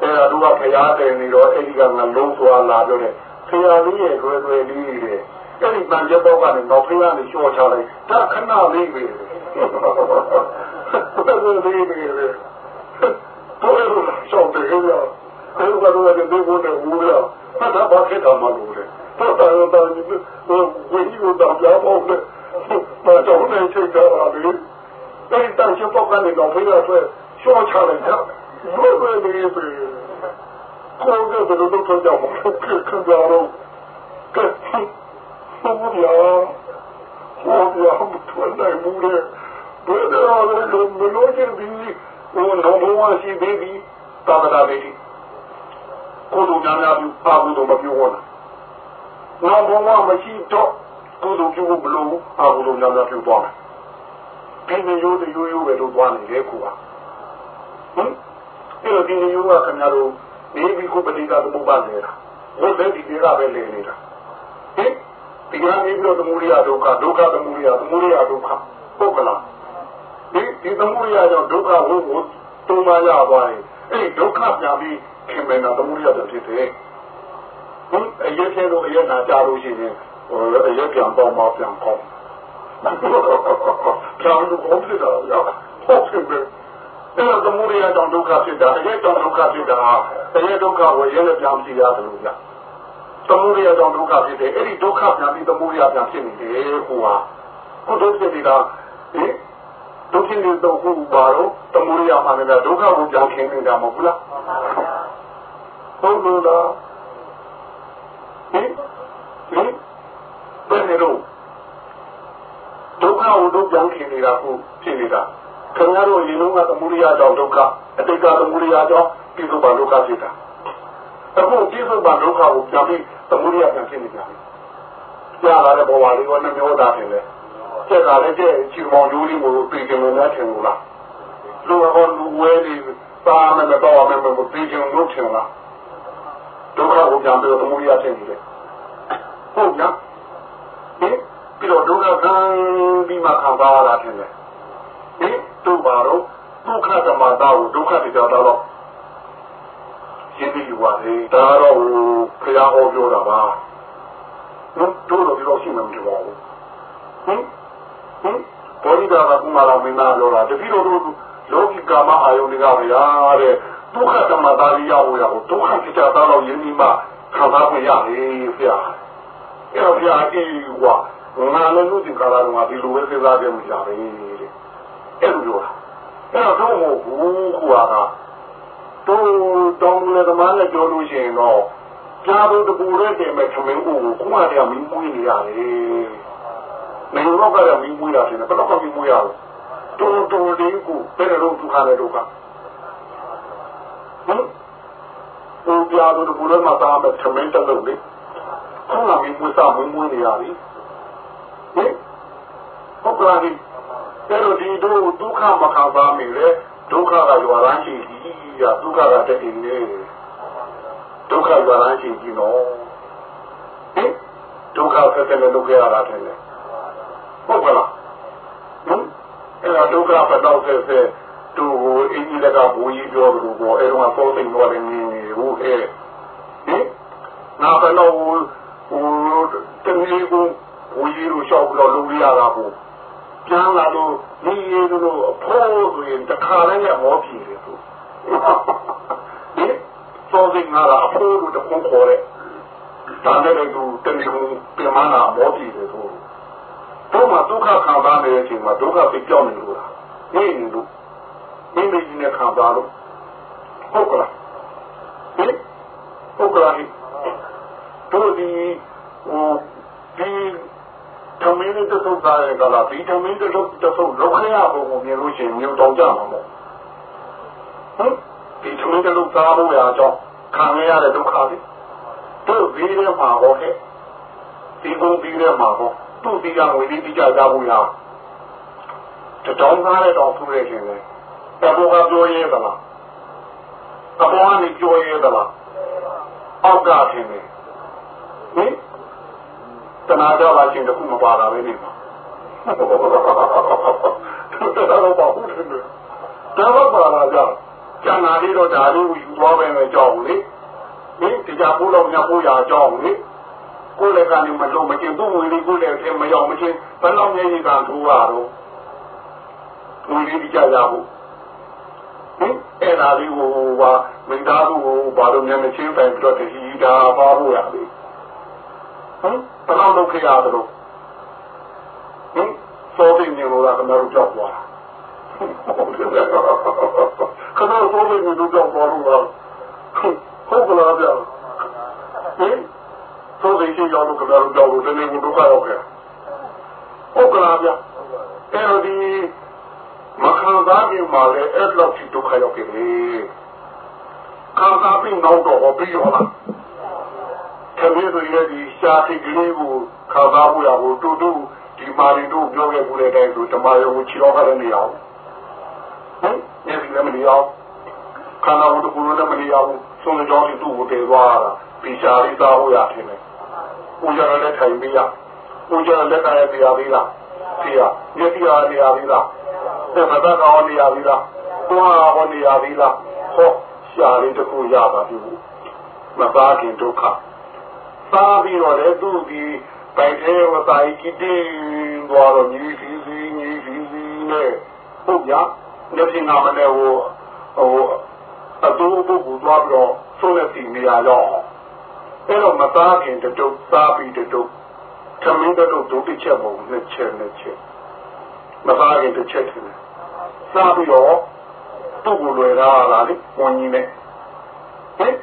အဲဒါတို့ကဖရားတယ်နေတော့အဲ့ဒီကငလုံးသွားလာပြောတယ်ဖရားလေးရဲ့တွေ့တွေ့လေးတွေအဲ့ဒီတန်ကြတော့ကနေတော့ဖရားလေးရှော့ချလိုက်ဒါခဏလေးပဲတော်လေးလေးပဲတော်လို့ရှော့တယ်ကြောအဲ့လိုကတော့ဒီဘုန်းနဲ့ဦးရဟာဒါဘာဖြစ်တာမလို့လဲတော်တော်တော်ကြီးဝိညာဉ်တော်ပြောဖို့လေမတော်နေချိတ်တာပါလေအဲ့ဒီတန်ချပေါက်ကနေတော့ဖေးရဆွဲရှော့ချလိုက်တာ ဘယ်လိုလဲပဲကိုယ်ကဘယ်လိုလုပ်ကြမှာလဲခံကြတော့ကဲဟုတ်ဗျာဟုတ်ဗျာထွက်နိုင်မှုလေဘယ်တော့လဲမလို့ချင်ပြီးဟိုတော့ဘဝရှိသေးပြီတာတာပဲဒီကိုယ်တို့များများပြီးပါဘူးတော့မပြောဘူးနောက်ဘဝမရှိတော့ကိုယ်တို့ပြုဘလို့အာဘလို့များများပြုသွားမယ်ဒီမျိုးရိုးရိုးရိုးပဲလို့သွားနေလေကိုကဟမ် အဲ့တော့ဒီမျိုးကခင်ဗျားတို့နေပြီးကိုပဋိဒါသမုပ္ပါနေတာဘုရားဒီတွေကပဲလေနေတာဟင်ဒီကနေပြီးတော့သမုဒိယဒုက္ခဒုက္ခသမုဒိယသမုဒိယဒုက္ခပုဂ္ဂလာဒီဒီသမုဒိယကြောင့်ဒုက္ခဘုကိုတုံးမရသွားရင်အဲ့ဒုက္ခပြန်ပြီးခင်မင်တာသမုဒိယတဖြစ်တယ်ဟင်အရေးချင်းတို့အရေးနာကြလို့ရှိရင်ဟိုအရေးပြန်ပေါင်းမပြန်ကောင်းကျောင်းတို့ဘုရားတော်ရဟုတ်ကဲ့ အဲ့တော့သမုဒိယကြောင့်ဒုက္ခဖြစ်တာအရေးကြောင့်ဒုက္ခဖြစ်တာအရေးဒုက္ခဝေရဲနဲ့ပြန်ကြည့်ရတယ်လို့ဗျသမုဒိယကြောင့်ဒုက္ခဖြစ်တယ်အဲ့ဒီဒုက္ခပြန်ပြီးသမုဒိယပြန်ဖြစ်နေတယ်ဟိုဟာကိုဒုက္ခဖြစ်နေတာဟင်ဒုက္ခနေတော့ဟိုပါတော့သမုဒိယမှာလည်းဒုက္ခကိုပြန်ခင်းနေတာမဟုတ်လားဟုတ်လို့လားဟင်ဟင်ဘယ်နေတော့ဒုက္ခကိုဒုက္ခပြန်ခင်းနေတာကိုဖြစ်နေတာ ခင်ဗျားတို့ရင်လုံးကသမုဒိယကြောင့်ဒုက္ခအတိတ်ကသမုဒိယကြောင့်ပြစ္ဆုတ်ပါဒုက္ခဖြစ်တာအခုပြစ္ဆုတ်ပါဒုက္ခကိုပြန်ပြီးသမုဒိယပြန်ဖြစ်နေကြတယ်ကြားလာတဲ့ဘဝလေးကနှမျိုးသားတယ်လေကျက်ကလည်းကျက်ချီမောင်ကျိုးလေးကိုပြင်ကြလို့များထင်လို့လားလူဟောလူဝဲလေးပါမယ်မတော့မယ်မပြင်ကြလို့ထင်လားဒုက္ခကိုပြန်ပြီးသမုဒိယဖြစ်နေတယ်ဟုတ်လားဟင်ပြီးတော့ဒုက္ခခံပြီးမှခံစားရတာထင်တယ်ဟင် တို့ပါတော့ဒုက္ခဓမ္မတာကိုဒုက္ခတရားတော့ရှင်းပြီးယူပါလေဒါတော့ဘုရားဟောပြောတာပါတို့တို့တော့ဒီလိုရှိမှမပြောဘူးဟင်ဟင်ဘောဓိတာကကုမာရမင်းသားပြောတာတတိတော်တို့လောကီကာမအာယုန်တွေကဗျာတဲ့ဒုက္ခဓမ္မတာကြီးရောက်ရအောင်ဒုက္ခတရားတော့ယဉ်ပြီးမှခံစားခွင့်ရတယ်ဖျားအဲ့တော့ဖျားအေးကွာငါလည်းလူတင်ကာလာတော့ဒီလိုပဲစဉ်းစားကြမှုကြပဲတဲ့အဲ့လိုပြောတာ အဲ့တော့တော့မဟုတ်ဘူးကွာကတော့တောင်းလေသမားနဲ့ပြောလို့ရှိရင်တော့ကြားလို့တပူရဲတယ်မဲ့ခမင်းဦးကိုခုမှတည်းကမင်းမွေးနေရတယ်နေတော့ကလည်းမင်းမွေးရတယ်ဘယ်တော့မှမင်းမွေးရဘူးတူတူလေးကိုဘယ်လိုဒုက္ခနဲ့ဒုက္ခဟမ်ဘုရားတို့ဘုရားမှာတာမဲ့ခမင်းတက်လို့လေခုမှမင်းမွေးစားမင်းမွေးနေရပြီဟင်ဟုတ်ကဲ့ ဒီတော့ဒီတို့ဒုက္ခမခံပါမိလေဒုက္ခကရွာရမ်းရှိကြီးကဒုက္ခကတက်နေနေဒုက္ခရွာရမ်းရှိကြီးနော်ဟင်ဒုက္ခဆက်တဲ့လုပ်ခဲ့ရတာတယ်ဟုတ်ကလားဟင်အဲ့ဒါဒုက္ခပတ်တော့ဆက်ဆက်သူ့ကိုအင်းကြီးကဘူကြီးပြောလို့ပေါ့အဲ့တော့ပေါ်သိနေတယ်နေနေဟုတ်အဲဟင်နာဘယ်တော့ဟိုတမီးကိုဘူကြီးကိုရှောက်ပြီးတော့လုပ်ရတာပေါ့ ပြန်လာလို့ဒီရေတို့အဖိုးဆိုရင်တခါလည်းရမောပြီလေသူဒီစောစိငါလာအဖိုးတို့တခုခေါ်တဲ့ဒါနဲ့တူတဏီကိုပြန်မနာမောပြီလေသူတော့မှဒုက္ခခံစားနေတဲ့အချိန်မှာဒုက္ခပြပြောင်းနေလို့လားနေနေလို့မိမိကြီးနဲ့ခံစားလို့ဟုတ်ကလားဟင်ဟုတ်ကလားတို့ဒီဟိုဒီ ထမင်းနဲ့တုတ်သားရဲ့ကလာဒီထမင်းတုတ်တုတ်လောက်ခရပုံကိုမြင်လို့ရှိရင်မြို့တောင်ကြမှာမို့ဟမ်ဒီထမင်းတုတ်သားဖို့ရာအကြောင်းခံရတဲ့ဒုက္ခတွေတို့ပြီးတဲ့မှာဟောခဲ့ဒီကုန်းပြီးတဲ့မှာဟောသူ့ဒီကငွေလေးတိကျကြဖို့ရာတတောင်းသားတဲ့တော်ဖူးရခြင်းလေတဘောကပြောရဲသလားတဘောကနေပြောရဲသလားအောက်ကထင်တယ်ဟင် တနာကြပါချင်းတခုမပါတာပဲနေမှာတော်တော်ပါဘူးတယ်တော်ပါလာကြကျန်တာလေးတော့ဒါလေးကိုယူသွားပဲမယ်ကြောက်လေဟင်တရားပို့လို့ညပို့ရကြောက်လေကိုယ်လည်းကနေမလုံးမကျင်သူ့ဝင်လေးကိုယ်လည်းအထင်မရောက်မချင်းဘယ်လောက်မျက်ရည်ကထိုးရတော့ဝင်လေးကြကြဖို့ဟင်အဲ့ဒါလေးကိုဟာမိသားစုကိုဘာလို့မျက်မချင်းပိုင်ပြီးတော့တတိဒါပါဖို့ရလေဟင် ဘယ်လောက်လုပ်ခဲ့ရတယ်လို့ဟင်စောသိနေလို့လားခင်ဗျားတို့ကြောက်သွားခဏစောသိနေလို့ကြောက်သွားလို့လားဟုတ်ကလားဗျာဟင်စောသိရှိကြောက်လို့ခင်ဗျားတို့ကြောက်လို့တနေ့ကဒုက္ခရောက်ခဲ့ဟုတ်ကလားဗျာအဲ့တော့ဒီမခံစားခင်မှာလည်းအဲ့လောက်ထိဒုက္ခရောက်ခဲ့လေခံစားပြီးနောက်တော့ပြီးရောလား ခမင်းတို့ရဲ့ဒီရှားထိကလေးကိုခံစားမှုရဖို့တူတူဒီမာရီတို့ပြောခဲ့မှုတဲ့အတိုင်းဆိုဓမ္မရုံကိုခြေတော်ခါလည်းမရအောင်ဟင်ညစီလည်းမရအောင်ခန္ဓာကိုယ်ကိုယ်လည်းမရအောင်ဆုံးကြောင်းသူ့ကိုတည်သွားတာပိရှားလေးသားဖို့ရထင်တယ်။ကိုကြရတဲ့ထိုင်ပေးရ။ကိုကြရတဲ့ကာယတရားသေးလား။သေးရ။မျက်စိအားတရားသေးလား။သက်မသက်ကောင်းနေရပြီလား။ကိုယ်ဟာဟောနေရပြီလား။ဟောရှားလေးတစ်ခုရပါပြီ။မသားခင်ဒုက္ခ စားပြီးတော့လေသူ့ဒီပိုက်သေးဝစာကြီးတင်းသွားတော့ညီစီစီညီစီစီနဲ့ဟုတ်ကြလက်ရှင်နာမနဲ့ဟိုဟိုအတူပုဂ္ဂိုလ်သွားပြီးတော့ဆုံးလက်စီနေရတော့အဲ့တော့မသားခင်တုတ်စားပြီးတုတ်သမင်းတုတ်ဒုတိချက်ပုံနှစ်ချက်နှစ်ချက်မသားခင်တစ်ချက်ထင်တယ်စားပြီးတော့သူ့ကိုလွယ်လာတာလေဝင်ကြီးနဲ့ဟင်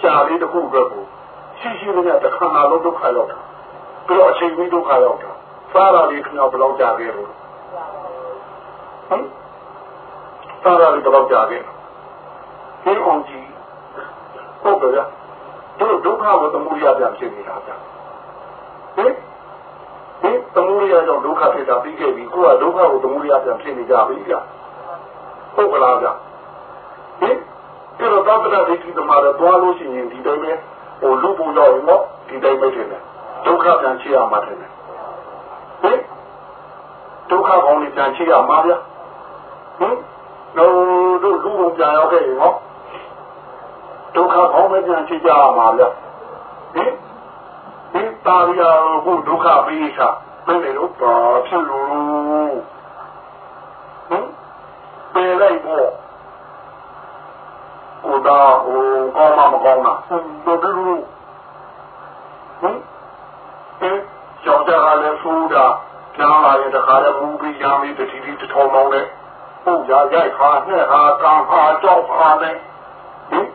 ရှားလေးတစ်ခုအတွက်ကို ရှိရှိနဲ့တခါမှလုံးဒုက္ခရောက်တာပြီးတော့အချိန်ကြီးဒုက္ခရောက်တာစားရလေးခင်ဗျားဘယ်လောက်ကြာခဲ့လို့ဟမ်စားရလေးဘယ်လောက်ကြာခဲ့ဟင်းအောင်ကြီးဟုတ်ကဲ့ဗျာတို့ဒုက္ခကိုသမုဒိယပြန်ဖြစ်နေတာဗျာဟင်ဟင်သမုဒိယကြောင့်ဒုက္ခဖြစ်တာပြီးခဲ့ပြီကိုကဒုက္ခကိုသမုဒိယပြန်ဖြစ်နေကြပြီဗျာဟုတ်ကလားဗျာဟင်အဲ့တော့သတ္တရဒိဋ္ဌိသမားတော့သွားလို့ရှိရင်ဒီတိုင်းပဲ ဟိုလူပူတော့ရင်တော့ဒီတိုင်းပဲထင်တယ်ဒုက္ခပြန်ချရမှာထင်တယ်ဟင်ဒုက္ခကောင်းနေပြန်ချရမှာဗျာဟင်တို့တို့လူပုံပြန်ရောက်ခဲ့ရင်ဟောဒုက္ခကောင်းပဲပြန်ချကြရမှာဗျာဟင်ဒီတာရီယာကိုဒုက္ခပေးချာမင်းတို့ပါဖြစ်လို့ဟင်ပြေလိုက်ပေါ့ ဟိုဒါဟိုကောင်းမှမကောင်းတာဟုတ်တော်တော်ဟင်အဲကျောင်းသားလည်းဆိုတာကြားလာရင်တခါလည်းဘူးပြီးရမ်းပြီးတတိတိတထောင်ပေါင်းနဲ့ဟုတ်ရရိုက်ခါနဲ့ဟာကံခါကြောက်ခါနဲ့ဟင်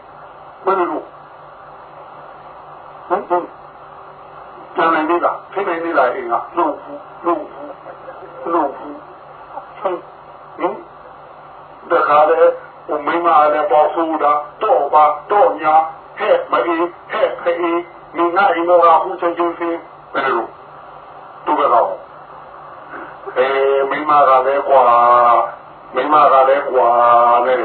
ဘယ်လိုဟုတ်ဟုတ်ကျန်နေလားဖိနေနေလားအင်းကလုံးဘူးလုံးဘူးလုံးဘူးဟင်ဒါခါလည်း ဟိုမင်းမလည်းပေါ်ဖူးတာတော့ပါတော့ညာဟဲ့မကြီးဟဲ့ခေးမင်းငါအင်းတော့ဟူချင်ချင်းစင်းဘယ်လိုတူကတော့အဲမိမကလည်းကွာမိမကလည်းကွာနဲ့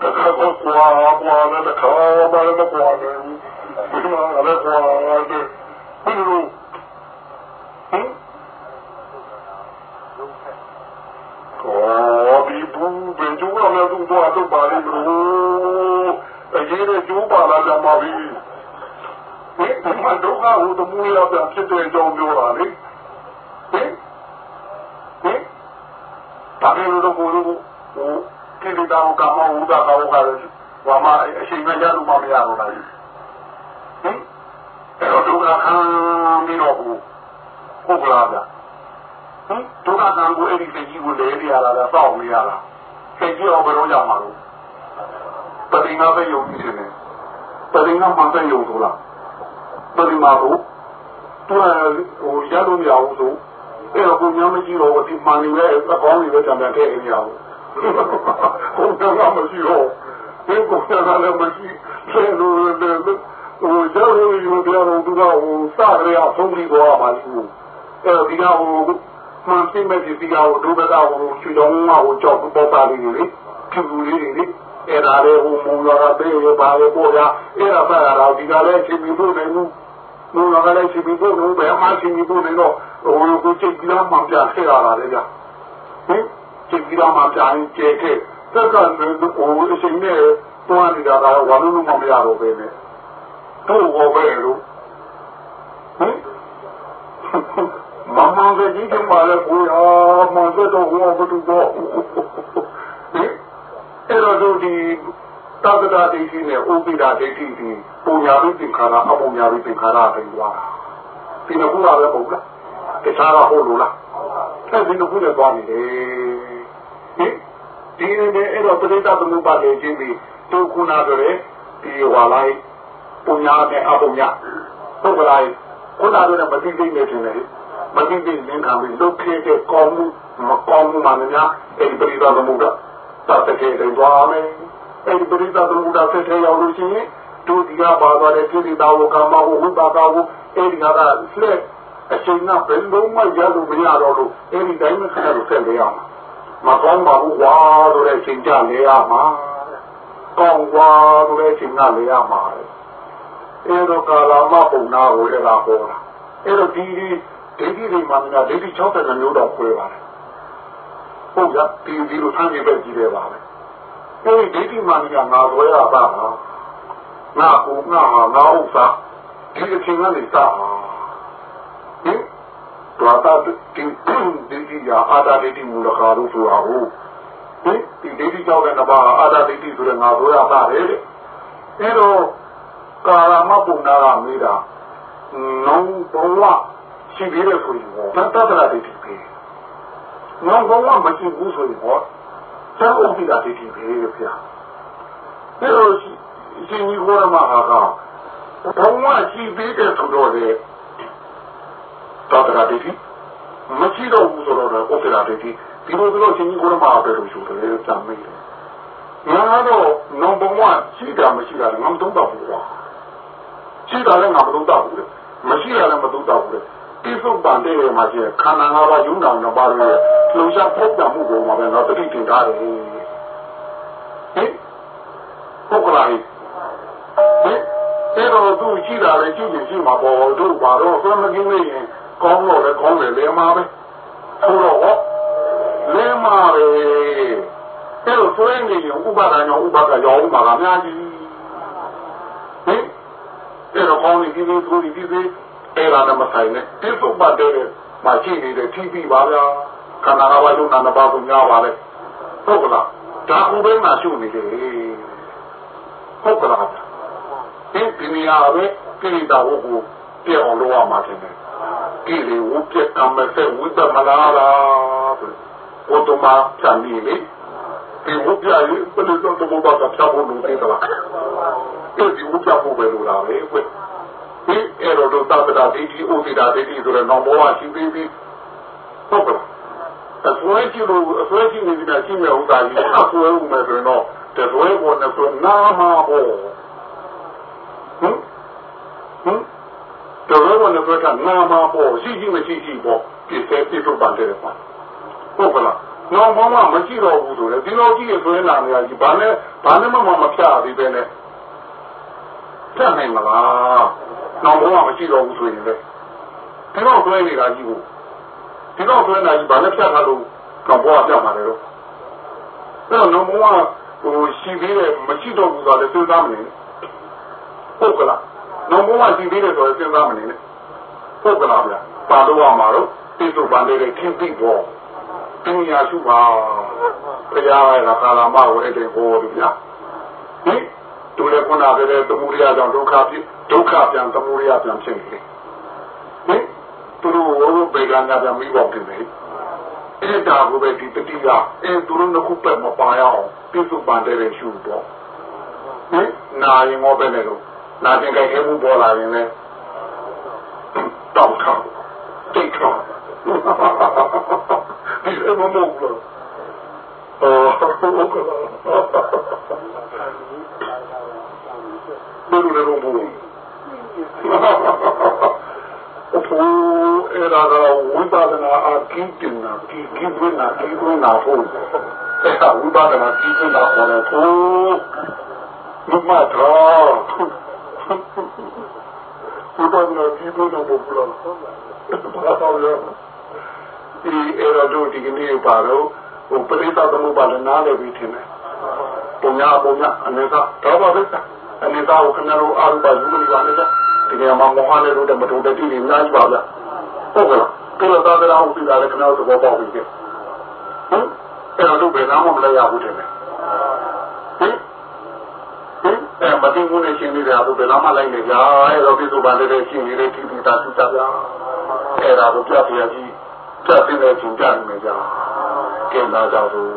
တခါတော့ကွာကွာနဲ့တခါမှလည်းမကွာနဲ့မိမကလည်းကွာနဲ့ဘယ်လိုဟင်အော်ဒီ ဘူးဘယ်ကျိုးရလဲသူ့တော့တော့ပါလိမ့်လို့အရေးနဲ့ကျိုးပါလာကြမှာပြီဟင်ဒီမှာဒုက္ခဟိုတမူရပြန်ဖြစ်တဲ့အကြောင်းပြောတာလေဟင်ဟင်ဒါပေမဲ့တော့ဘိုးတို့ဟိုကိလေသာကိုကမဝုဒ္ဒကောကလည်းဝါမအချိန်နဲ့ရလို့မမရတော့ဘူးဟင်အဲ့တော့ဒုက္ခခံပြီးတော့ဟုတ်လားဗျဟင်ဒုက္ခခံကိုအဲ့ဒီစိတ်ကြီးကိုလဲရရတာလားစောင့်နေရတာစိ တ်ကြီးအောင်ဘယ်တော့ရမှာလို့ပရိနာပဲယုံကြည်နေတယ်ပရိနာမှန်တဲ့ယုံဆိုလားပရိမာကိုသူကဟိုရလို့မရဘူးဆိုအဲ့တော့ကိုညမကြီးတော့ဒီမှန်နေတဲ့အကောင်းကြီးပဲကြံပြန်ခဲ့နေရဘူးဟုတ်ကဲ့မရှိတော့ဒီကိုကလည်းမရှိဆယ်လို့လည်းဟိုကျောင်းလို့ယူပြတော့သူကဟိုစရရဆုံးပြီးတော့မှရှိဘူးအဲ့တော့ဒီကဟို မှန်သိမဲ့ဒီကဟိုဒုက္ခဟိုချွေတော်ကဟိုကြောက်ပေါ်ပါလိမ့်လေဖြူလေးတွေလေအဲ့ဒါလေဟိုမုံရတာပေးရပါလေပေါ်ရအဲ့ဒါပါတော့ဒီကလည်းချင်းပြီးဖို့နေမှုမုံရကလည်းချင်းပြီးဖို့နေဘယ်မှချင်းပြီးဖို့နေတော့ဟိုကိုချင်းကြီးလာမှပြခဲ့ရတာလေဗျဟင်ချင်းကြီးလာမှပြရင်ကျဲခဲ့သက်ကလည်းဟိုအချိန်နဲ့တွားနေတာကဝါလုံးလုံးမမရတော့ပဲနဲ့တို့ဟောပဲလို့ဟင် မမကကြီးကပါလေကိုရမစတော့ဟောဘသူတော့ဟင်အဲ့တော့ဒီသတ္တဒိဋ္ဌိနဲ့ဥပိ္ပဒဒိဋ္ဌိဒီပုံညာပြီးသင်္ခါရအပုံညာပြီးသင်္ခါရပြင်သွားတာဒီနှစ်ခုကလည်းဟုတ်လားတခြားကဟုတ်လို့လားအဲ့ဒီနှစ်ခုနဲ့သွားနေတယ်ဟင်ဒီနေ့အဲ့တော့ပရိသတ်သမုပ္ပါဒ်လေးချင်းပြီးသူခုနဆိုရယ်ဒီဟွာလိုက်ပုံညာနဲ့အပုံညာဟုတ်ကလားခုနကတော့မသိသိနေတယ်လေ မသိသိနေခံပြီးလုတ်ခဲ့တဲ့ကောင်းမှုမကောင်းမှုမှများအဲ့ဒီပရိသတ်သမုပ္ပါဒ်သတ်တဲ့တွေသွားမယ်အဲ့ဒီပရိသတ်သမုပ္ပါဒ်ဆက်ထဲရောက်လို့ရှိရင်တို့ဒီကပါသွားတဲ့ကိလေသာကိုကမ္မကိုဝိပါကကိုအဲ့ဒီကကလက်အချိန်ကဘယ်လုံးမှရလို့မရတော့လို့အဲ့ဒီတိုင်းမှာခဏလို့ဆက်လေရအောင်မကောင်းပါဘူးကွာဆိုတဲ့အချိန်ကြလေရမှာကောင်းကွာဆိုတဲ့အချိန်ကလေရမှာအဲ့တော့ကာလမပုံနာကိုလည်းလာပေါ်တာအဲ့တော့ဒီဒီ ဒိဋ္ဌိတွေမှာများဒိဋ္ဌိ60မျိုးတော့ခွဲပါတယ်ဟုတ်ကဲ့ဒီဒီလိုဆန်းကျင်ပဲကြည့်ရပါမယ်အဲ့ဒီဒိဋ္ဌိမှာများငါခွဲရပါလားငါကိုငါဟာငါဥစ္စာဒီအချိန်ကနေစဟင်တော့တာဒီဒီဒီရာအာတာဒိဋ္ဌိမူလကာရုဆိုတာဟုတ်ဟင်ဒီဒိဋ္ဌိကြောင့်လည်းဘာအာတာဒိဋ္ဌိဆိုတဲ့ငါဆိုရပါတယ်တဲ့အဲ့တော့ကာရမပုံနာကမေးတာနောင်ဘဝ ရှိသေးတယ်ဆိုရင်ဟောတတ္တရာဒိဋ္ဌိပဲနောင်ဘဝမရှိဘူးဆိုရင်ဟောသံဥပ္ပိဒါဒိဋ္ဌိပဲဗျာအဲ့တော့ရှင်ကြီးဟောရမှာကဘဝရှိသေးတယ်ဆိုတော့လေတတ္တရာဒိဋ္ဌိမရှိတော့ဘူးဆိုတော့ဥပ္ပိဒါဒိဋ္ဌိဒီလိုဆိုရှင်ကြီးဟောရမှာပဲလို့ဆိုတယ်စမ်းမိတယ်ငါတော့နောင်ဘဝရှိတာမရှိတာငါမသုံးတော့ဘူးကွာရှိတာလည်းငါမသုံးတော့ဘူးလေမရှိတာလည်းမသုံးတော့ဘူးလေ တိစုပန်တဲ့မှာရှိခန္ဓာ၅ပါးယုံနာ၅ပါးရဲ့လုံရှားဖုတ်တာမှုပေါ်မှာပဲတော့တတိတင်ထားတယ်ဟင်ဟုတ်ကလားဟင်အဲ့တော့သူရှိတာလည်းရှိရင်ရှိမှာပေါ့တို့ဘာတော့သွမ်းမကင်းနေရင်ကောင်းတော့လည်းကောင်းတယ်လေမှာပဲဆိုတော့လေမှာပဲအဲ့တော့ဆိုရင်နေရင်ဥပါဒဏ်ရောဥပါဒရောဥပါကအများကြီးဟင်အဲ့တော့ကောင်းနေဒီလိုဆိုဒီဒီ အဲ့ဒါနဲ့မဆိုင်နဲ့တိစုပ်ပတ်တဲ့မရှိနေတဲ့ထိပြီးပါဗျာခန္ဓာငါးပါးယုံနာနှစ်ပါးကိုများပါလေဟုတ်ကလားဒါကူပဲမှရှုနေတယ်ဟုတ်ကလားဒီဒီနေရာပဲကိလေသာကိုကိုပြည့်အောင်လုပ်ရမှာတင်တယ်ကိလေဝပြကမ္မစေဝိတမနာလာဘုဒ္ဓမာဖြန်နေလေဒီဝပြရေဘယ်လိုတော့ဘုရားကဖြတ်ဖို့လုပ်သေးသလားဒီဝပြဖို့ပဲလို့လားပဲကွ ဒီအဲ့တော့သာသနာတိတိဥဒိတာတိတိဆိုတဲ့နောက်ဘဝရှိပြီးပြီးဟုတ်ကဲ့အစွဲကြည့်လို့အစွဲကြည့်နေတာရှိမြဥဒ္ဒါကြီးအစွဲဦးမယ်ဆိုရင်တော့တစွဲပေါ်နဲ့ဆိုနာမှာဟောဟမ်ဟမ်တော်တော်နဲ့ပြောတာနာမပေါ်ရှိရှိမရှိရှိပေါ်ပြည့်စဲပြည့်စုံပန်တယ်ပါဟုတ်ကလားနောက်မှမရှိတော့ဘူးဆိုရင်ဒီလိုကြည့်ရဆိုရင်လာနေရကြီးဘာနဲ့ဘာနဲ့မှမဖြတ်သေးပဲနဲ့ဖြတ်နိုင်မလား နောက်မှမရှိတော့ဘူးဆိုရင်လေဒီတော့တွဲနေတာကြီးကိုဒီတော့တွဲနေတာကြီးဘာနဲ့ဖြတ်ထားလို့ကဘောပြမှာလေတော့အဲ့တော့နောက်မှဟိုရှိသေးတယ်မရှိတော့ဘူးဆိုတော့လည်းစဉ်းစားမနေဟုတ်ကလားနောက်ဘဝရှိသေးတယ်ဆိုရင်စဉ်းစားမနေနဲ့ဟုတ်ကလားဗျာပါတော့ရမှာတော့တိစုပန်တဲ့ခင်းပြီးတော့ပညာစုပါဘုရားရဲ့ခါလာမဝဲတဲ့ဟောတယ်ဗျာဟင်တို့လည်းခုနကတည်းကသမုဒိယကြောင့်ဒုက္ခဖြစ် ဒုက္ခပြန်သမုဒိယပြန်ဖြစ်နေတယ်ဟင်သူတို့ဝိဘေကနာပြန်ပြီးတော့ပြင်တယ်အဲ့ဒါကိုပဲဒီတတိယအဲသူတို့နှစ်ခုပဲမပါရအောင်ပြစုပန်တဲ့ရှုတော့ဟင်နာရင်ဟောပဲလေတော့နာကျင်ကြိုက်ခဲမှုပေါ်လာရင်လည်းတောက်ထောက်တိတ်ထောက်ဒီလိုမမဟုတ်ဘူးအော်ဟုတ်ကဲ့ဘယ်လိုလဲဘုံ အဖိုးအဲ့ဒါကဝိပါဒနာအကိတင်နာကိကိဝိနာကိဝိနာဟုတ်အဲ့ဒါဝိပါဒနာကိတင်နာခေါ်တယ်ဖိုးမမတော်ဘုရားကဒီဘုရားဘုရားဘာသာရဒီအဲ့တော့ဒီကနေ့ပါတော့ဟိုပရိသတ်သမုပ္ပါဒနာလည်းပြီးထင်တယ်ပုံညာပုံညာအနေသာတော့ပါပဲအနေသာကိုခဏတော့အာရုံပါယူလို့ရတယ် ဒီကမှာမောဟနဲ့လို့တမတော်တတိနေများပါဗျဟုတ်ကဲ့ကိလသာတရားကိုပြီးတာလည်းခဏတော့သဘောပေါက်ပြီဟမ်အဲ့တော့ဘယ်နာမှမလဲရဘူးတယ်ဟင်အဲမသိဘူးနဲ့ရှင်းနေတာတို့ဘယ်တော့မှလိုက်နေကြအဲတော့ပြစုပါတဲ့ရှင်းနေတဲ့တိတိတာသုတပြအဲဒါကိုပြပြကြီးပြပြတဲ့ချင်းကြနေကြကဲလာကြဘူး